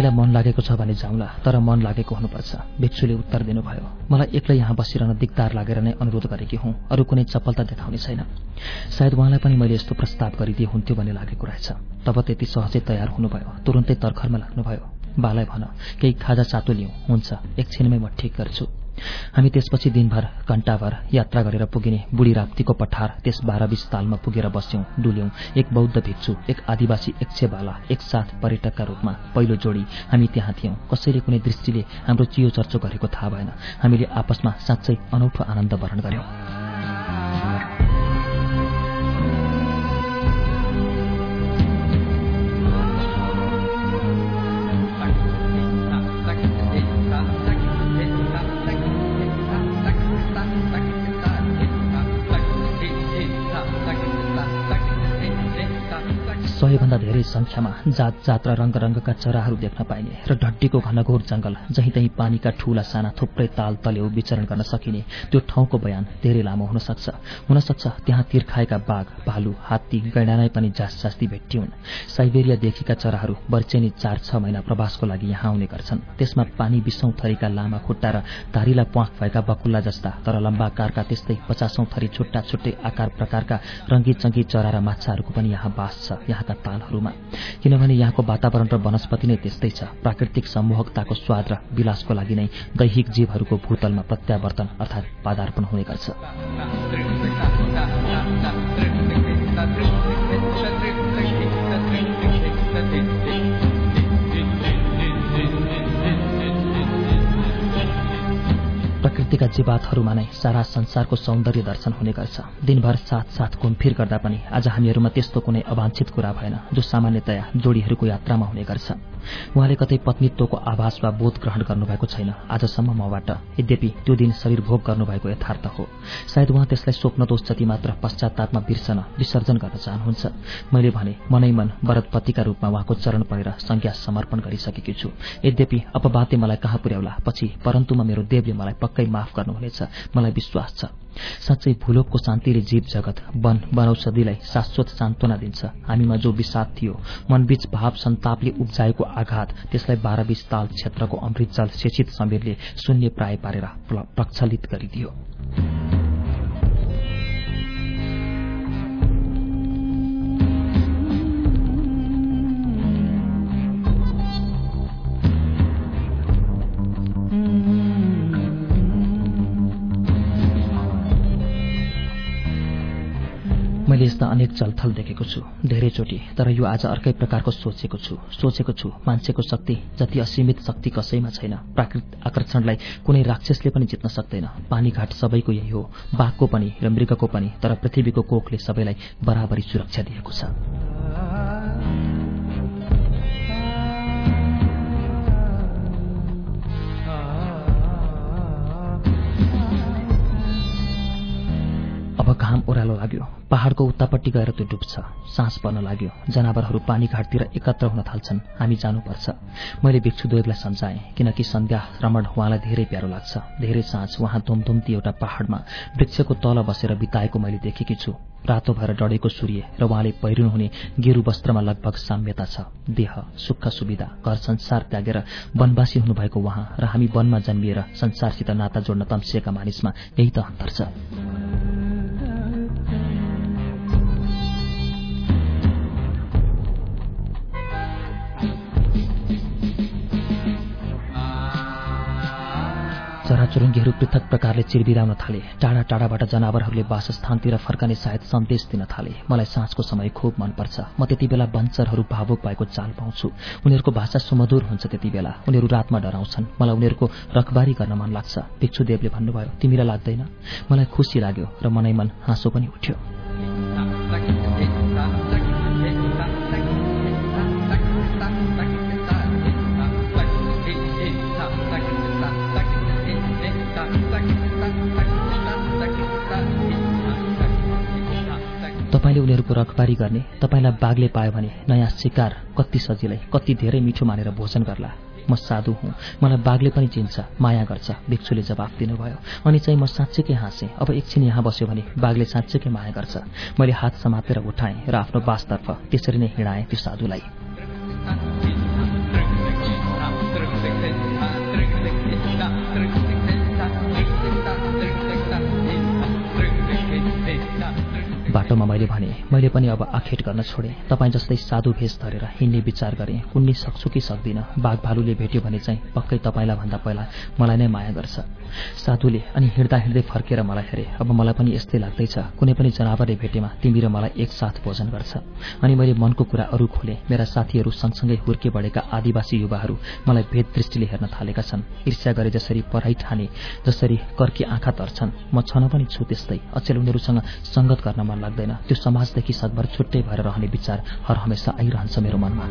तिमीलाई मन लागेको छ भने जाउँला तर मन लागेको हुनुपर्छ। भिक्षुले उत्तर दिनुभयो मलाई एक्लै यहाँ बसिरहन दिगदार लागेर नै अनुरोध गरेकी हुँ। अरू कुनै चप्पलता देखाउने छैन। सायद उहाँलाई पनि मैले यस्तो प्रस्ताव गरिदिए हुन्थ्यो भन्ने लागेको रहेछ। तब त्यति सहजै तयार हुनुभयो। तुरन्तै तर्खरमा लाग्नुभयो। बालाई भन केही खाजा चातो लिउँ हुन्छ। एकछिनमै म ठिक गर्छु। हामी त्यसपछि दिनभर घण्टाभर यात्रा गरेर पुगिने बुढी राप्तीको पठार त्यस बाह्र बिस तालमा पुगेर बस्यौं डुल्यौं। एक बौद्ध भिक्षु एक आदिवासी एकछेबाला एकसाथ पर्यटकका रूपमा पहिलो जोडी हामी त्यहाँ थियौं। कसैले कुनै दृष्टिले हाम्रो चियो चर्चो गरेको थाहा भएन। हामीले आपसमा साँच्चै अनौठो आनन्द वरण गर्यौं। सबैभन्दा धेरै संख्यामा जात जात र रंग रंगका चराहरू देख्न पाइने र ढड्डीको घनघोर जंगल जहीँ तहीँ पानीका ठूला साना थुप्रै ताल तलेउ विचरण गर्न सकिने त्यो ठाउँको बयान धेरै लामो हुन सक्छ। हुन सक्छ त्यहाँ तिर्खाएका बाघ भालु हात्ती गैडानै पनि जास जास्ती भेटिउन् साइबेरियादेखिका चराहरू वर्चेनी चार छ महिना प्रवासको लागि यहाँ आउने गर्छन्। त्यसमा पानी बिसौं थरीका लामा खुट्टा र धारिला प्वाख भएका बकुल्ला जस्ता तर लम्बाकारका त्यस्तै पचासौं थरी छुट्टा छुट्टै आकार प्रकारका रंगी चंगी चरा र माछाहरूको पनि यहाँ बास छ। यहाँका तालहरूमा किनभने यहाँको वातावरण र वनस्पति नै त्यस्तै छ। प्राकृतिक सम्मोहकताको स्वाद र विलासको लागि नै दैहिक जीवहरूको भूतलमा प्रत्यावर्तन अर्थात पादार्पण हुने गर्छ। प्रकृतिका जीवातहरूमा नै सारा संसारको सौन्दर्य दर्शन हुने गर्छ। दिनभर साथ साथ घुमफिर गर्दा पनि आज हामीहरूमा त्यस्तो कुनै अवांछित कुरा भएन जो सामान्यतया जोडीहरूको यात्रामा हुने गर्छ। उहाँले कतै पत्नीत्वको आभास वा बोध ग्रहण गर्नुभएको छैन। आजसम्म मबाट यद्यपि त्यो दिन शरीर भोग गर्नुभएको यथार्थ हो। सायद उहाँ त्यसलाई स्वप्नदोष जति मात्र पश्चातापमा बिर्सन विसर्जन गर्न चाहनुहुन्छ। मैले भने मनै मन वरदपतिका रूपमा उहाँको चरण परेर संज्ञा समर्पण गरिसकेकी छु। यद्यपि अपवाद्य मलाई कहाँ पुर्याउला पछि परन्तुमा मेरो देवले मलाई पक्कै माफ गर्नुहुनेछ। मलाई विश्वास छ। साँच्चै भूलोकको शान्तिले जीव जगत वन वनौषधिलाई शाश्वत सान्त्वना दिन्छ। हामीमा जो विषाद थियो मनबीच भाव सन्तापले उब्जाएको आघात त्यसलाई बाह्र बीस ताल क्षेत्रको अमृत जल शेषित समीरले शून्य प्राय पारेर प्रक्षलित गरिदियो। मैले यस्ता अनेक चलथल देखेको छु। धेरैचोटि तर यो आज अर्कै प्रकारको सोचेको छु। सोचेको छु मान्छेको शक्ति जति असीमित शक्ति कसैमा छैन। प्राकृत आकर्षणलाई कुनै राक्षसले पनि जित्न सक्दैन। पानी घाट सबैको यही हो। बाघको पनि र मृगको पनि तर पृथ्वीको कोखले सबैलाई बराबरी सुरक्षा दिएको छ। घाम ओह्रालो लाग्यो। पहाड़को उत्तापट्टि गएर त्यो डुब्छ। सास पर्न लाग्यो। जनावरहरू पानी घाटतिर एकत्र हुन थाल्छन्। हामी जानुपर्छ। मैले भिक्षु दोगलाई सम्झाएँ किनकि सन्ध्या रमण उहाँलाई धेरै प्यारो लाग्छ। धेरै साँझ उहाँ धुमधुम्ती एउटा पहाड़मा वृक्षको तल बसेर बिताएको मैले देखेकी छु। रातो भएर डढेको सूर्य र उहाँले पहिरिनुहुने गेरु वस्त्रमा लगभग साम्यता छ। देह सुख सुविधा घर संसार त्यागेर वनवासी हुनुभएको उहाँ र हामी वनमा जन्मिएर संसारसित नाता जोड्न तम्सिएका मानिसमा यही त अन्तर छ। चुरुङ्गीहरू पृथक प्रकारले चिरबिराउन थाले। टाढा टाढाबाट जनावरहरूले वासस्थानतिर फर्कने सायद सन्देश दिन थाले। मलाई साँझको समय खुब मनपर्छ। म त्यति बेला बन्चरहरू भावुक भएको चाल पाउँछु। उनीहरूको भाषा सुमधुर हुन्छ त्यति बेला। उनीहरू रातमा डराउँछन्। मलाई उनीहरूको रखबारी गर्न मन लाग्छ। भिक्षुदेवले भन्नुभयो तिमीलाई लाग्दैन? मलाई खुसी लाग्यो र मनै मन हाँसो पनि उठ्यो। तपाईँले उनीहरूको रखबारी गर्ने तपाईँलाई बाघले पायो भने नयाँ शिकार कति सजिलै कति धेरै मिठो मानेर भोजन गर्ला। म साधु हुँ। मलाई बाघले पनि चिन्छ माया गर्छ भिक्षुले जवाफ दिनुभयो। अनि चाहिँ म साँच्चैकै हाँसेँ। अब एकछिन यहाँ बस्यो भने बाघले साँच्चैकै माया गर्छ। मैले हात समातेर उठाएँ र आफ्नो बासतर्फ त्यसरी नै हिँडाएँ त्यो साधुलाई। बाटोमा मैले भने मैले पनि अब आखेट गर्न छोडेँ। तपाईँ जस्तै साधु भेष धरेर हिँड्ने विचार गरेँ। कुन्नी सक्छु कि सक्दिनँ? बाघ भालुले भेट्यो भने चाहिँ पक्कै तपाईँलाई भन्दा पहिला मलाई नै माया गर्छ साधुले अनि हिँड्दा हिँड्दै फर्केर मलाई हेरे। अब मलाई पनि यस्तै लाग्दैछ। कुनै पनि जनावरले भेटेमा तिमी र मलाई एकसाथ भोजन गर्छ। अनि मैले मनको कुरा अरू खोले। मेरा साथीहरू सँगसँगै हुर्के बढेका आदिवासी युवाहरू मलाई भेद दृष्टिले हेर्न थालेका छन्। ईर्ष्या गरे जसरी पढाइ ठाने जसरी कर्की आँखा तर्छन्। म छन पनि छु त्यस्तै। अचेल उनीहरूसँग सङ्गत गर्न मन लाग्दैन। त्यो समाजदेखि सदभर छुट्टै भएर रहने विचार हर हमेसा आइरहन्छ मेरो मनमा।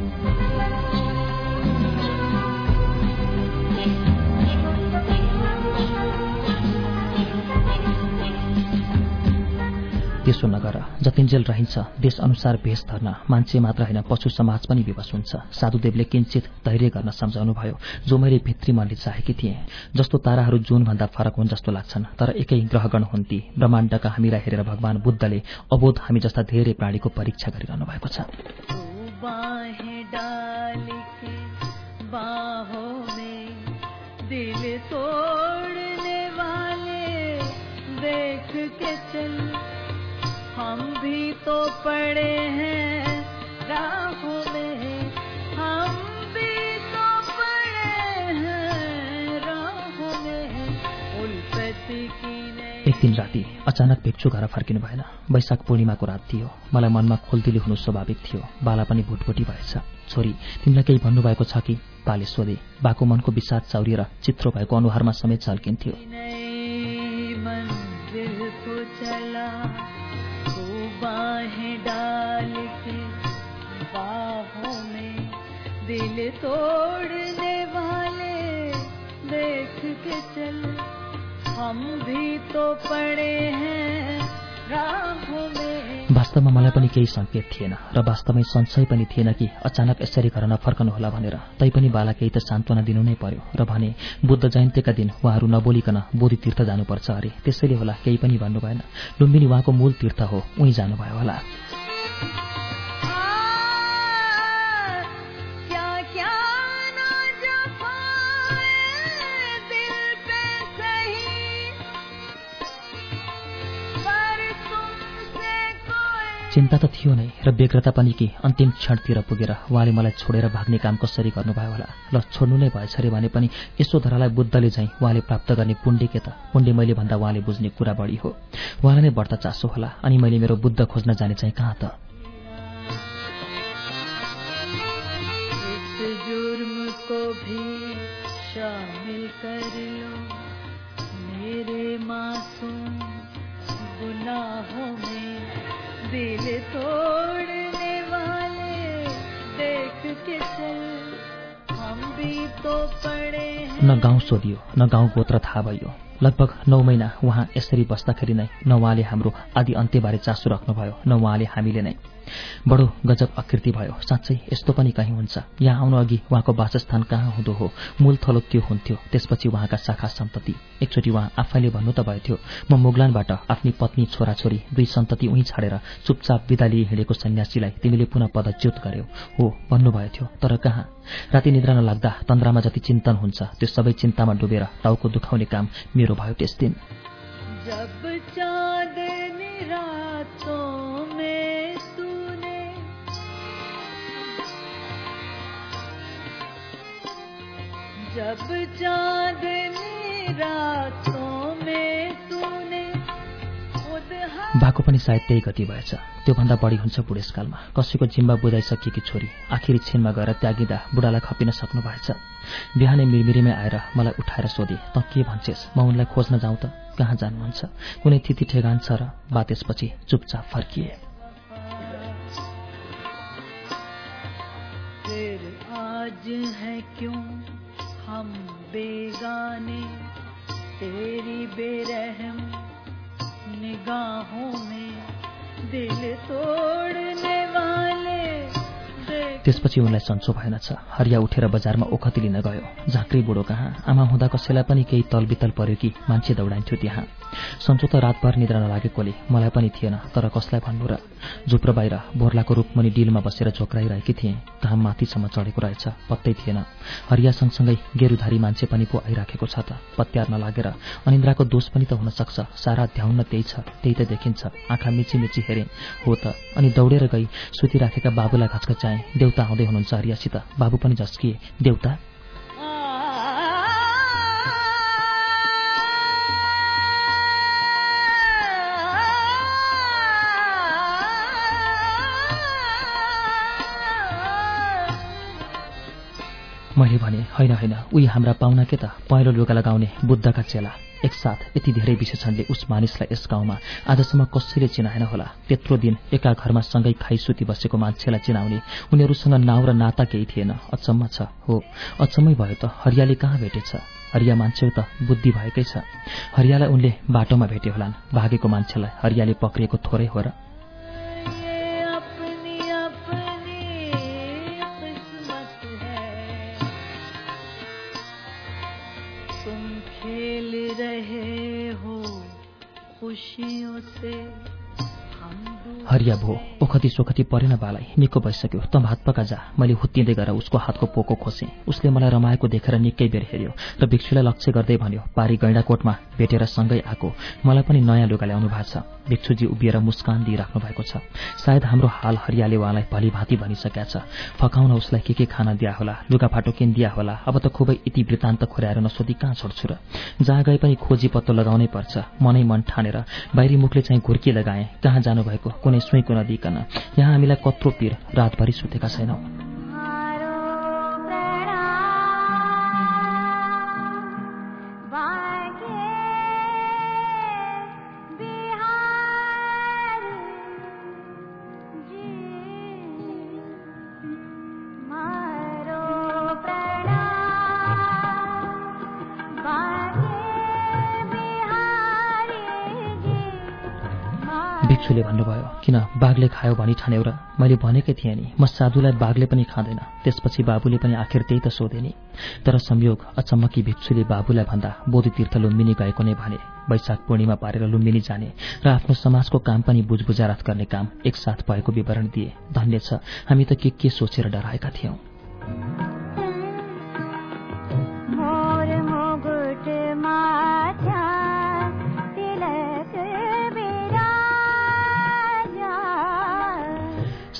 त्यसो नगर जतिन्जेल रहन्छ देश अनुसार भेष धर्न मान्छे मात्र होइन पशु समाज पनि विवश हुन्छ। साधुदेवले किञ्चित धैर्य गर्न सम्झाउनुभयो। जो मैले भित्री मनले चाहेकी थिएँ जस्तो ताराहरू जुनभन्दा फरक हुन् जस्तो लाग्छन् तर एकै ग्रहगण हुन् ती ब्रह्माण्डका हामीलाई हेरेर भगवान बुद्धले अबोध हामी जस्ता धेरै प्राणीको परीक्षा गरिरहनु भएको छ। दिल तोड़ने वाले देख के चल तो पड़े हैं राहों में। हम भी तो पड़े हैं राहों में। की एक दिन राति अचानक भिक्षु घर फर्किनु भएन। वैशाख पूर्णिमाको रात थियो। मलाई मनमा खोलदिली हुनु स्वाभाविक थियो। बाला पनि भुटभुटी भएछ। छोरी तिमीलाई केही भन्नुभएको छ कि? बाले सोधे बाको मनको विषाद चाउरिएर चित्रो भएको अनुहारमा समेत झल्किन्थ्यो। तोड़ने वाले देख के चल। हम भी तो पड़े हैं वास्तवमा मलाई पनि केही सङ्केत थिएन र वास्तवमै संशय पनि थिएन कि अचानक यसरी घर नफर्कनुहोला भनेर। तैपनि बाला केही त सान्त्वना दिनु नै पर्यो र भने बुद्ध जयन्तीका दिन उहाँहरू नबोलिकन बोधि तीर्थ जानुपर्छ अरे। त्यसैले होला केही पनि भन्नु भएन लुम्बिनी उहाँको मूल तीर्थ हो उहीँ जानुभयो होला। चिन्ता त थियो नै र व्यग्रता पनि कि अन्तिम क्षणतिर पुगेर उहाँले मलाई छोडेर भाग्ने काम कसरी गर्नुभयो होला। ल छोड्नु नै भएछ अरे भने पनि यसो धरालाई बुद्धले झैँ उहाँले प्राप्त गर्ने पुण्य के त। पुण्य मैले भन्दा उहाँले बुझ्ने कुरा बढी हो। उहाँलाई नै बढ्ता चासो होला अनि मैले मेरो बुद्ध खोज्न जाने चाहिँ कहाँ त? न गाउँ सोधियो न गाउँ गोत्र थाहा भयो। लगभग नौ महिना उहाँ यसरी बस्दाखेरि नै न उहाँले हाम्रो आदि अन्त्यबारे चासो राख्नुभयो। न उहाँले हामीले नै बडो गजब आकृति भयो। साँच्चै यस्तो पनि कहीँ हुन्छ। यहाँ आउनु अघि उहाँको वासस्थान कहाँ हुँदो हो? मूल थलो त्यो हुन्थ्यो? त्यसपछि उहाँका शाखा सन्तति। एकचोटि उहाँ आफैले भन्नु त भयो थियो म मुगलानबाट आफ्नी पत्नी छोराछोरी दुई सन्तति उहीँ छाडेर चुपचाप विदा लिई हिँडेको सन्यासीलाई तिमीले पुनः पदच्युत गर्यौ। हो भन्नुभयो थियो तर कहाँ? राति निद्रा नलाग्दा तन्द्रामा जति चिन्तन हुन्छ त्यो सबै चिन्तामा डुबेर टाउको दुखाउने काम मेरो भयो त्यस दिन। जब चांदनी बाको पनि सायद त्यही गति भएछ। त्योभन्दा बढी हुन्छ बुढेसकालमा। कसैको जिम्बा बुझाइसकेकी छोरी आखिरी छिनमा गएर त्यागिँदा बुढालाई खपिन सक्नु भएछ। बिहानै मिरमिरीमै आएर मलाई उठाएर सोधे त के भन्छेस्? म उनलाई खोज्न जाउँ त? कहाँ जानुहुन्छ? कुनै तिथि ठेगान छ र बा त्यसपछि चुपचाप फर्किए। आज है क्यों? हम बेगाने तेरी बेरहम निगाहों में दिल तोड़ने त्यसपछि उनलाई सन्चो भएनछ हरिया उठेर बजारमा ओखती लिन गयो। झाँक्री बुढो कहाँ? आमा हुँदा कसैलाई पनि केही तलबितल पर्यो कि? मान्छे दौडाइन्थ्यो त्यहाँ। सन्चो त रातभर निद्रा नलागेकोले मलाई पनि थिएन तर कसलाई भन्नु र? झुप्रो बाहिर बोर्लाको रूपमनि डिलमा बसेर झोक्राइरहेकी थिएँ। घाम माथिसम्म चढेको रहेछ। पत्तै थिएन। हरिया सँगसँगै गेरुधारी मान्छे पनि पो आइराखेको छ त। पत्यार नलागेर। अनिन्द्राको दोष पनि त हुन सक्छ सारा ध्याउन त्यही छ। त्यही त देखिन्छ। आँखा मिची मिची हेरे। हो त। अनि दौडेर गई सुतिराखेका बाबुलाई घचघचाएँ। देउता आउँदै हुनुहुन्छ हरियासित बाबु पनि झस्किए। देउता? मैले भने होइन होइन उही हाम्रा पाहुना के त? पहेँलो लुगा लगाउने बुद्धका चेला। एकसाथ यति धेरै विशेषणले उस मानिसलाई यस गाउँमा आजसम्म कसैले चिनाएन होला। त्यत्रो दिन एका घरमा सँगै खाइ सुति बसेको मान्छेलाई चिनाउने उनीहरूसँग नाउँ र नाता केही थिएन। अचम्म छ। हो अचम्मै भयो त। हरियाले कहाँ भेटेछ? हरिया मान्छे त बुद्धि भएकै छ। हरियालाई उनले बाटोमा भेटे होलान्। भागेको मान्छेलाई हरियाले पक्रिएको थोरै हो र सोखती परेन बालाई निको भइसक्यो। त भात पका जा। मैले हुत्तिँदै गएर उसको हातको पोको खोसेँ। उसले मलाई रमाएको देखेर निकै बेर हेऱ्यो र भिक्षुलाई लक्ष्य गर्दै भन्यो पारी गैँडाकोटमा भेटेर सँगै आएको मलाई पनि नयाँ लुगा ल्याउनु भएको छ। भिक्षुजी उभिएर मुस्कान दिइराख्नु भएको छ। सायद हाम्रो हाल हरियाले उहाँलाई भली भाँति भनिसकेका छ। फकाउन उसलाई के के खाना दिया होला लुगाफाटो किनिदिया होला? अब त खुबै इति वृत्तान्त खोर्याएर नसोधी कहाँ छोड्छु र? जहाँ गए पनि खोजी पत्तो लगाउनै पर्छ। मनै मन ठानेर बाहिरी मुखले चाहिँ घुर्की लगाएँ। कहाँ जानुभएको? कुनै सुईको नदिकन यहाँ हामीलाई कत्रो पीर रातभरि सुतेका छैनौं। भिक्षुले भन्नुभयो किन? बाघले खायो भनी ठान्यौ र मैले भनेकै थिएँ नि म साधुलाई बाघले पनि खाँदैन। त्यसपछि बाबुले पनि आखिर त्यही त सोधे नि। तर संयोग अचम्मकी भिक्षुले बाबुलाई भन्दा बोधितीर्थ लुम्बिनी गएको नै भने वैशाख पूर्णिमा पारेर लुम्बिनी जाने र आफ्नो समाजको काम पनि बुझबुझारात गर्ने काम एकसाथ भएको विवरण दिए। धन्य छ हामी त के के सोचेर डराएका थियौं।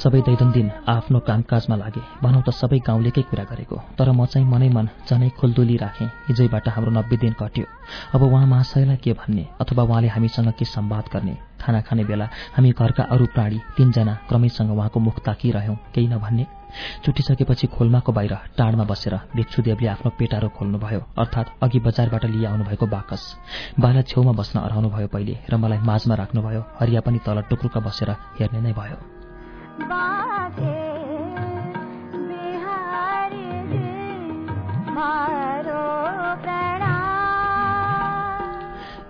सबै दैनन्दिन आफ्नो कामकाजमा लागे। भनौँ त सबै गाउँलेकै कुरा गरेको। तर म चाहिँ मनै मन झनै खुल्दुली राखेँ। हिजैबाट हाम्रो नब्बे दिन कट्यो। अब उहाँ महाशयलाई के भन्ने? अथवा उहाँले हामीसँग के सम्वाद गर्ने? खाना खाने बेला हामी घरका अरू प्राणी तीनजना क्रमैसँग उहाँको मुख ताकिरह्यौँ केही नभन्ने। छुटिसकेपछि खोल्माको बाहिर टाढमा बसेर भिक्षुदेवले आफ्नो पेटारो खोल्नुभयो। अर्थात् अघि बजारबाट लिइ आउनुभएको बाकस। बाला छेउमा बस्न अराउनुभयो पहिले र मलाई माझमा राख्नुभयो। हरिया पनि तल टुक्रुका बसेर हेर्ने नै भयो।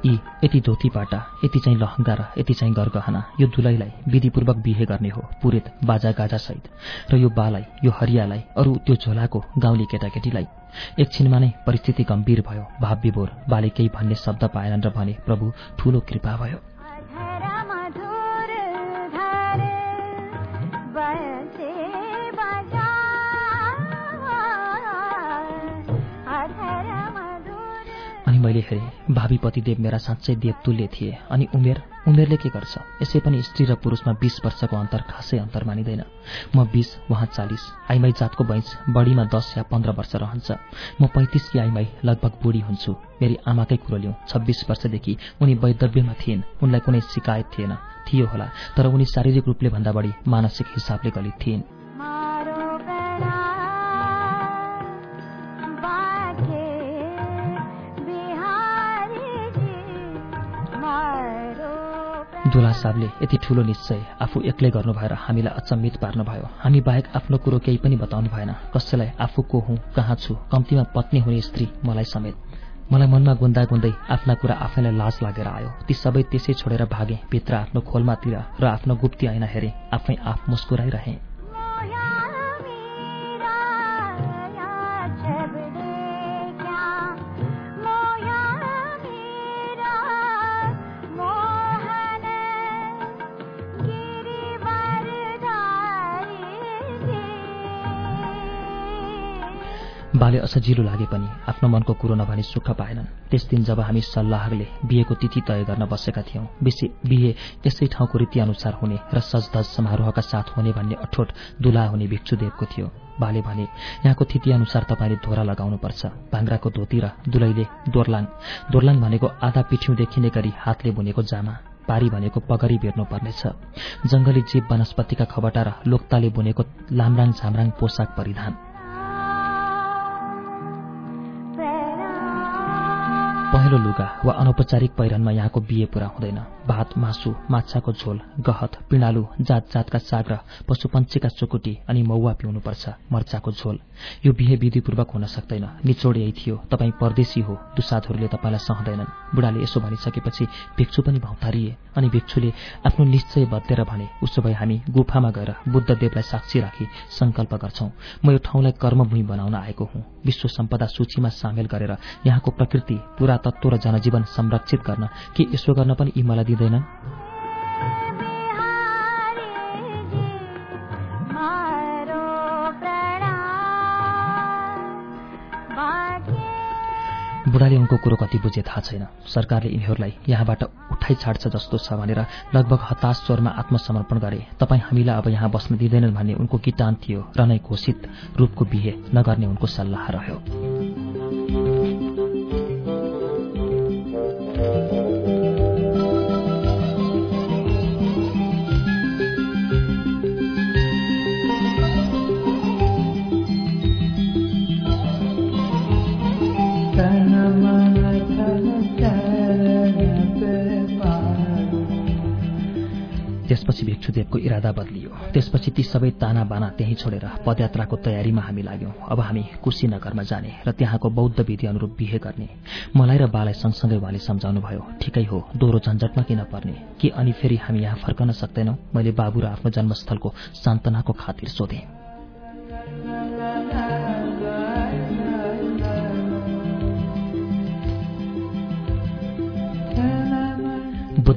यी यति धोतीपाटा यति चाहिँ लहङ्गा र यति चाहिँ गरगहना यो दुलैलाई विधिपूर्वक बिहे गर्ने हो पुरेत बाजा गाजासहित र यो बालाई यो हरियालाई अरू त्यो झोलाको गाउँले केटाकेटीलाई एकछिनमा नै परिस्थिति गम्भीर भयो भाव विभोर बाले केही भन्ने शब्द पाएनन् र भने प्रभु ठूलो कृपा भयो। मैले हेरेँ। भावी पतिदेव मेरा साँच्चै देवतुल्य थिए। अनि उमेर उमेरले के गर्छ? यसै पनि स्त्री र पुरुषमा बीस वर्षको अन्तर खासै अन्तर मानिँदैन। म बीस उहाँ चालिस। आइमाई जातको बैंस बढीमा दस या पन्ध्र वर्ष रहन्छ। म पैँतिस कि आइमाई लगभग बुढी हुन्छु। मेरी आमाकै कुरो लिउँ छब्बिस वर्षदेखि उनी वैधव्यमा थिइन्। उनलाई कुनै शिकायत थिएन। थियो होला तर उनी शारीरिक रूपले भन्दा बढी मानसिक हिसाबले गलित थिइन्। दुला साहबले यति ठूलो निश्चय आफू एक्लै गर्नु भएर हामीलाई अचम्मित पार्नुभयो हामी बाहेक आफ्नो कुरो केही पनि बताउनु भएन। कसैलाई आफू को हुँ कहाँ छु कम्तीमा पत्नी हुने स्त्री मलाई समेत। मलाई मनमा गुन्दा गुन्दै आफ्ना कुरा आफैलाई लाज लागेर आयो। ती सबै त्यसै छोडेर भागे भित्र आफ्नो खोलमातिर र आफ्नो गुप्ती ऐना हेरे आफै आफ मुस्कुराइरहे। बाले असजिलो लागे पनि आफ्नो मनको कुरो नभनी सुख पाएनन्। त्यस दिन जब हामी सल्लाहले बिहेको तिथि तय गर्न बसेका थियौं बिहे यसै ठाउँको रीतिअनुसार हुने र सजधज समारोहका साथ हुने भन्ने अठोट दुला हुने भिक्षुदेवको थियो। बाले भने यहाँको तिथि अनुसार तपाईँले धोरा लगाउनुपर्छ। भाङ्राको धोती र दुलैले दोर्लाङ दोर्लाङ भनेको आधा पिठ्यौँ देखिने गरी हातले बुनेको जामा। पारी भनेको पगरी बेर्नु पर्नेछ। जंगली जीव वनस्पतिका खबटा र लोकताले बुनेको लामराङ झामराङ पोसाक परिधान। पहेँलो लुगा वा अनौपचारिक पहिरनमा यहाँको बिहे पूरा हुँदैन। भात मासु माछाको झोल गहत पिँडालु जात जातका साग र पशुपन्छीका चुकुटी अनि मौवा पिउनुपर्छ मर्चाको झोल। यो बिहे विधिपूर्वक हुन सक्दैन। निचोड यही थियो तपाईँ परदेशी हो दुसादहरूले तपाईँलाई सहँदैनन्। बुढाले यसो भनिसकेपछि भिक्षु पनि भौतारिए अनि भिक्षुले आफ्नो निश्चय बदलेर भने उसो भए हामी गुफामा गएर बुद्धदेवलाई साक्षी राखी संकल्प गर्छौं। म यो ठाउँलाई कर्मभूमि बनाउन आएको हुँ। विश्व सम्पदा सूचीमा सामेल गरेर यहाँको प्रकृति पुरातत्व र जनजीवन संरक्षित गर्न। के यसो गर्न पनि यी मलाई दिँदैनन्? बुढाले उनको कुरो कति बुझे थाहा छैन। सरकारले यिनीहरूलाई यहाँबाट उठाइ छाड्छ जस्तो छ भनेर लगभग हताश स्वरमा आत्मसमर्पण गरे। तपाईँ हामीलाई अब यहाँ बस्न दिँदैनन् भन्ने उनको किटान थियो। र नै घोषित रूपको बिहे नगर्ने उनको सल्लाह रह्यो। त्यसपछि भिक्षुदेवको इरादा बदलियो। त्यसपछि ती सबै ताना बाना त्यहीँ छोडेर पदयात्राको तयारीमा हामी लाग्यौं। अब हामी कुशीनगरमा जाने र त्यहाँको बौद्ध विधि अनुरूप बिहे गर्ने। मलाई र बालाई सँगसँगै उहाँले सम्झाउनुभयो ठिकै हो दोहोरो झन्झटमा किन पर्ने? के अनि फेरि हामी यहाँ फर्कन सक्दैनौ? मैले बाबु र आफ्नो जन्मस्थलको सान्तनाको खातिर सोधेँ।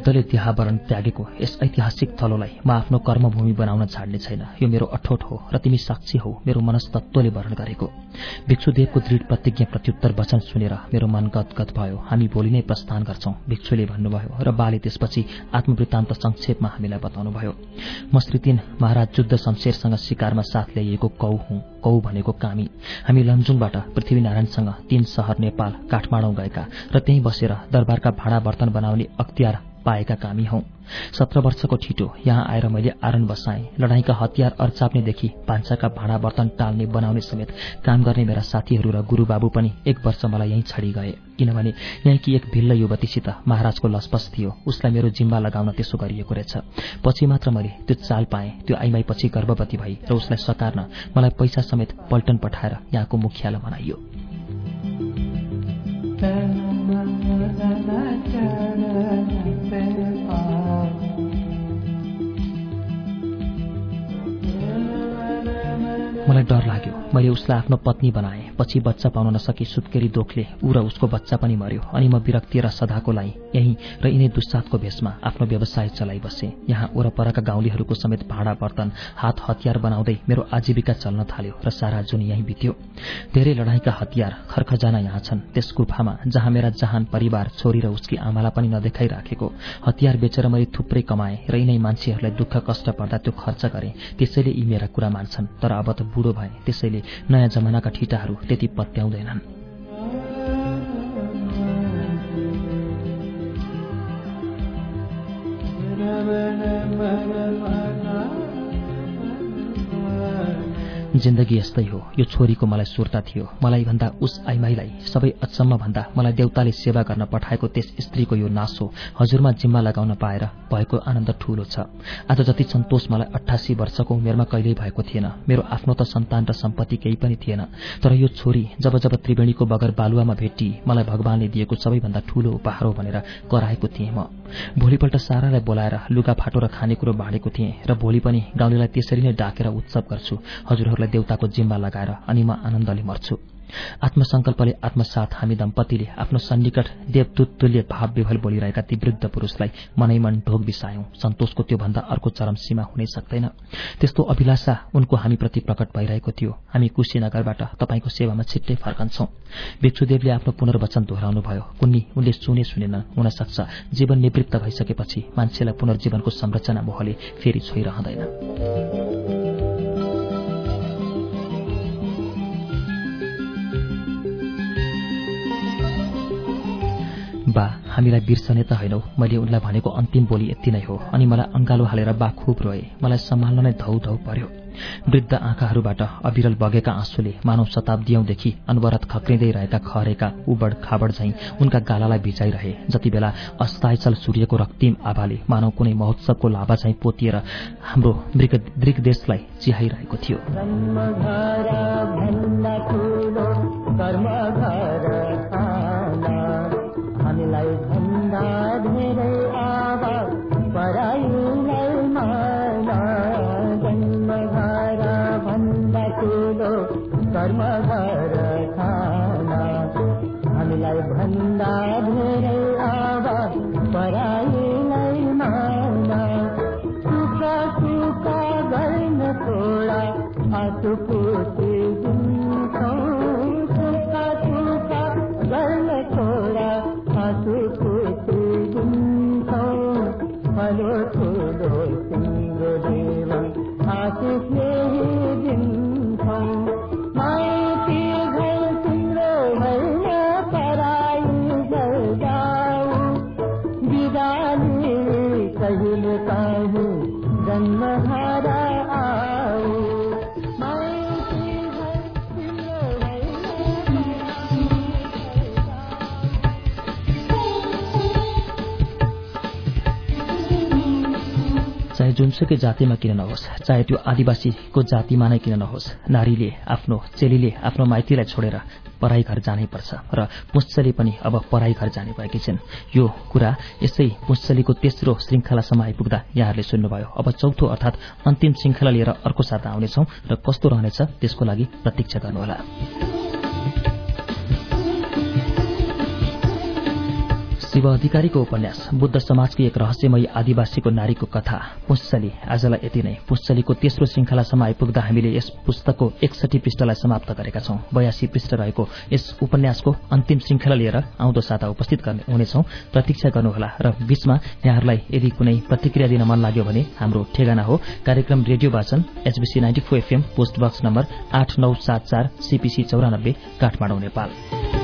बुद्धले देहावरण त्यागेको यस ऐतिहासिक थलोलाई म आफ्नो कर्मभूमि बनाउन छाड्ने छैन। यो मेरो अठोट हो र तिमी साक्षी हौ मेरो मनस्तत्वले वर्ण गरेको। भिक्षुदेवको दृढ प्रतिज्ञा प्रत्युत्तर वचन सुनेर मेरो मन गदगद भयो। हामी भोलि नै प्रस्थान गर्छौं भिक्षुले भन्नुभयो र बाले त्यसपछि आत्मवृत्तान्त संक्षेपमा हामीलाई बताउनुभयो। म श्रीतिन महाराज जुद्ध शमशेरसँग शिकारमा साथ ल्याइएको कौ हुँ कौ भनेको कामी। हामी लमजुङबाट पृथ्वीनारायणसँग तीन शहर नेपाल काठमाडौँ गएका र त्यहीँ बसेर दरबारका भाँडा बर्तन बनाउने अख्तियार पाएका कामी हौ। सत्र वर्षको छिटो यहाँ आएर मैले आरण बसाएँ। लडाईँका हतियार अर्चाप्नेदेखि भान्साका भाँडा बर्तन टाल्ने बनाउने समेत काम गर्ने मेरा साथीहरू र गुरूबाबु पनि एक वर्ष मलाई यहीँ छडी गए। किनभने यहीँकी एक भिल्ल युवतीसित महाराजको लसपस थियो। उसलाई मेरो जिम्मा लगाउन त्यसो गरिएको रहेछ। पछि मात्र मैले त्यो चाल पाएँ त्यो आइमाई पछि गर्भवती भई र उसलाई सकार्न मलाई पैसा समेत पल्टन पठाएर यहाँको मुखियालाई बनाइयो मलाई डर लाग्यो। मैले उसलाई आफ्नो पत्नी बनाएँ। पछि बच्चा पाउन नसकी सुत्केरी दोखले ऊ र उसको बच्चा पनि मर्यो। अनि म विरक्ति र सदाको लागि यहीँ र यिनै दुस्सादको भेषमा आफ्नो व्यवसाय चलाइ बसेँ। यहाँ वरपरका गाउँलेहरूको समेत भाँडा बर्तन हात हतियार बनाउँदै मेरो आजीविका चल्न थाल्यो र सारा जुन यहीँ बित्यो। धेरै लडाईँका हतियार खरखजाना यहाँ छन्। त्यस गुफामा जहाँ मेरा जहान परिवार छोरी र उसकी आमालाई पनि नदेखाइराखेको हतियार बेचेर मैले थुप्रै कमाएँ र यिनै मान्छेहरूलाई दुःख कष्ट पर्दा त्यो खर्च गरेँ। त्यसैले यी मेरा कुरा मान्छन्। तर अब त बुढो भए। त्यसैले नयाँ जमानाका ठिटाहरू त्यति पत्याउँदैनन्। जिन्दगी यस्तै हो। यो छोरीको मलाई सुर्ता थियो। मलाई भन्दा उस आइमाईलाई सबै अचम्म भन्दा मलाई देउताले सेवा गर्न पठाएको त्यस स्त्रीको यो नासो हजुरमा जिम्मा लगाउन पाएर भएको आनन्द ठूलो छ। आज जति सन्तोष मलाई अठासी वर्षको उमेरमा कहिल्यै भएको थिएन। मेरो आफ्नो त सन्तान र सम्पत्ति केही पनि थिएन। तर यो छोरी जब जब त्रिवेणीको बगर बालुवामा भेटी मलाई भगवानले दिएको सबैभन्दा ठूलो उपहार हो भनेर कराएको थिएँ म। भोलिपल्ट सारालाई बोलाएर लुगा फाटो र खानेकुरो बाँडेको थिएँ र भोलि पनि गाउँलेलाई त्यसरी नै डाकेर उत्सव गर्छु। हजुरहरूलाई देउताको जिम्मा लगाएर अनि म आनन्दले मर्छु। आत्मसंकल्पले आत्मसाथ हामी दम्पतिले आफ्नो सन्निकट देवदूत तुल्य भाव विभल बोलिरहेका ती वृद्ध पुरूषलाई मनैमन ढोक बिसायौं। सन्तोषको त्योभन्दा अर्को चरम सीमा हुनै सक्दैन। त्यस्तो अभिलाषा उनको हामीप्रति प्रकट भइरहेको थियो। हामी कुशीनगरबाट तपाईँको सेवामा छिट्टै फर्कन्छौं। भिक्षुदेवले आफ्नो पुनर्वचन दोहोऱ्याउनु भयो कुन्नी उनले सुने सुनेन हुन सक्छ जीवन निवृत्त भइसकेपछि मान्छेलाई पुनर्जीवनको संरचना मोहले फेरि छोइरहँदैन। बा हामीलाई बिर्सने त होइनौ मैले उनलाई भनेको अन्तिम बोली यति नै हो। अनि मलाई अङ्गालो हालेर बा खुब रोए। मलाई सम्हाल्न नै धौ धौ पर्यो। वृद्ध आँखाहरूबाट अविरल बगेका आँसुले मानव शताब्दीौंदेखि अनवरत खक्रिँदै रहेका खरेका उबड खाबड झैं उनका गालालाई भिजाइरहे जति बेला अस्तायचल सूर्यको रक्तिम आभाले मानव कुनै महोत्सवको लाभा झैं पोतिएर हाम्रो दृगदेशलाई चिहाइरहेको थियो। जुनसुकै जातिमा किन नहोस्? चाहे त्यो आदिवासीको जातिमा नै किन नहोस्? नारीले आफ्नो चेलीले आफ्नो माइतीलाई छोडेर पराई घर जानै पर्छ र पुँचली पनि अब पराई घर जाने भएकी छिन्। यो कुरा यसै पुँचलीको तेस्रो श्रृङ्खलासम्म आइपुग्दा यहाँहरूले सुन्नुभयो। अब चौथो अर्थात अन्तिम श्रृङ्खला लिएर अर्को साता आउनेछौ र कस्तो रहनेछ त्यसको लागि प्रतीक्षा गर्नुहोला। शिव अधिकारीको उपन्यास बुद्ध समाजकी एक रहस्यमयी आदिवासीको नारीको कथा। पुँचली आजलाई यति नै। पुँचलीको तेस्रो श्रृङ्खलासम्म आइपुग्दा हामीले यस पुस्तकको एकसठी पृष्ठलाई समाप्त गरेका छौं। बयासी पृष्ठ रहेको यस उपन्यासको अन्तिम श्रृङ्खला लिएर आउँदो साता उपस्थित हुनेछौं। प्रतीक्षा गर्नुहोला र बीचमा यहाँहरूलाई यदि कुनै प्रतिक्रिया दिन मन लाग्यो भने हाम्रो ठेगाना हो। कार्यक्रम रेडियो वाचन HBC ninety four FM post box number आठ नौ सात चार सीपीसी चौरानब्बे काठमाडौँ नेपाल।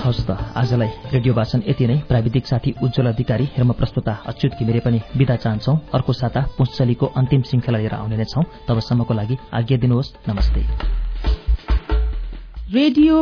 हवस् त आजलाई रेडियो वाचन यति नै। प्राविधिक साथी उज्जवल अधिकारी र म प्रस्तुता अच्युत घिमिरे पनि विदा चाहन्छौ। अर्को साता पुँचलीको अन्तिम श्रृङ्खला लिएर आउने नै छौं। तबसम्मको लागि आज्ञा दिनुहोस्। नमस्ते। रेडियो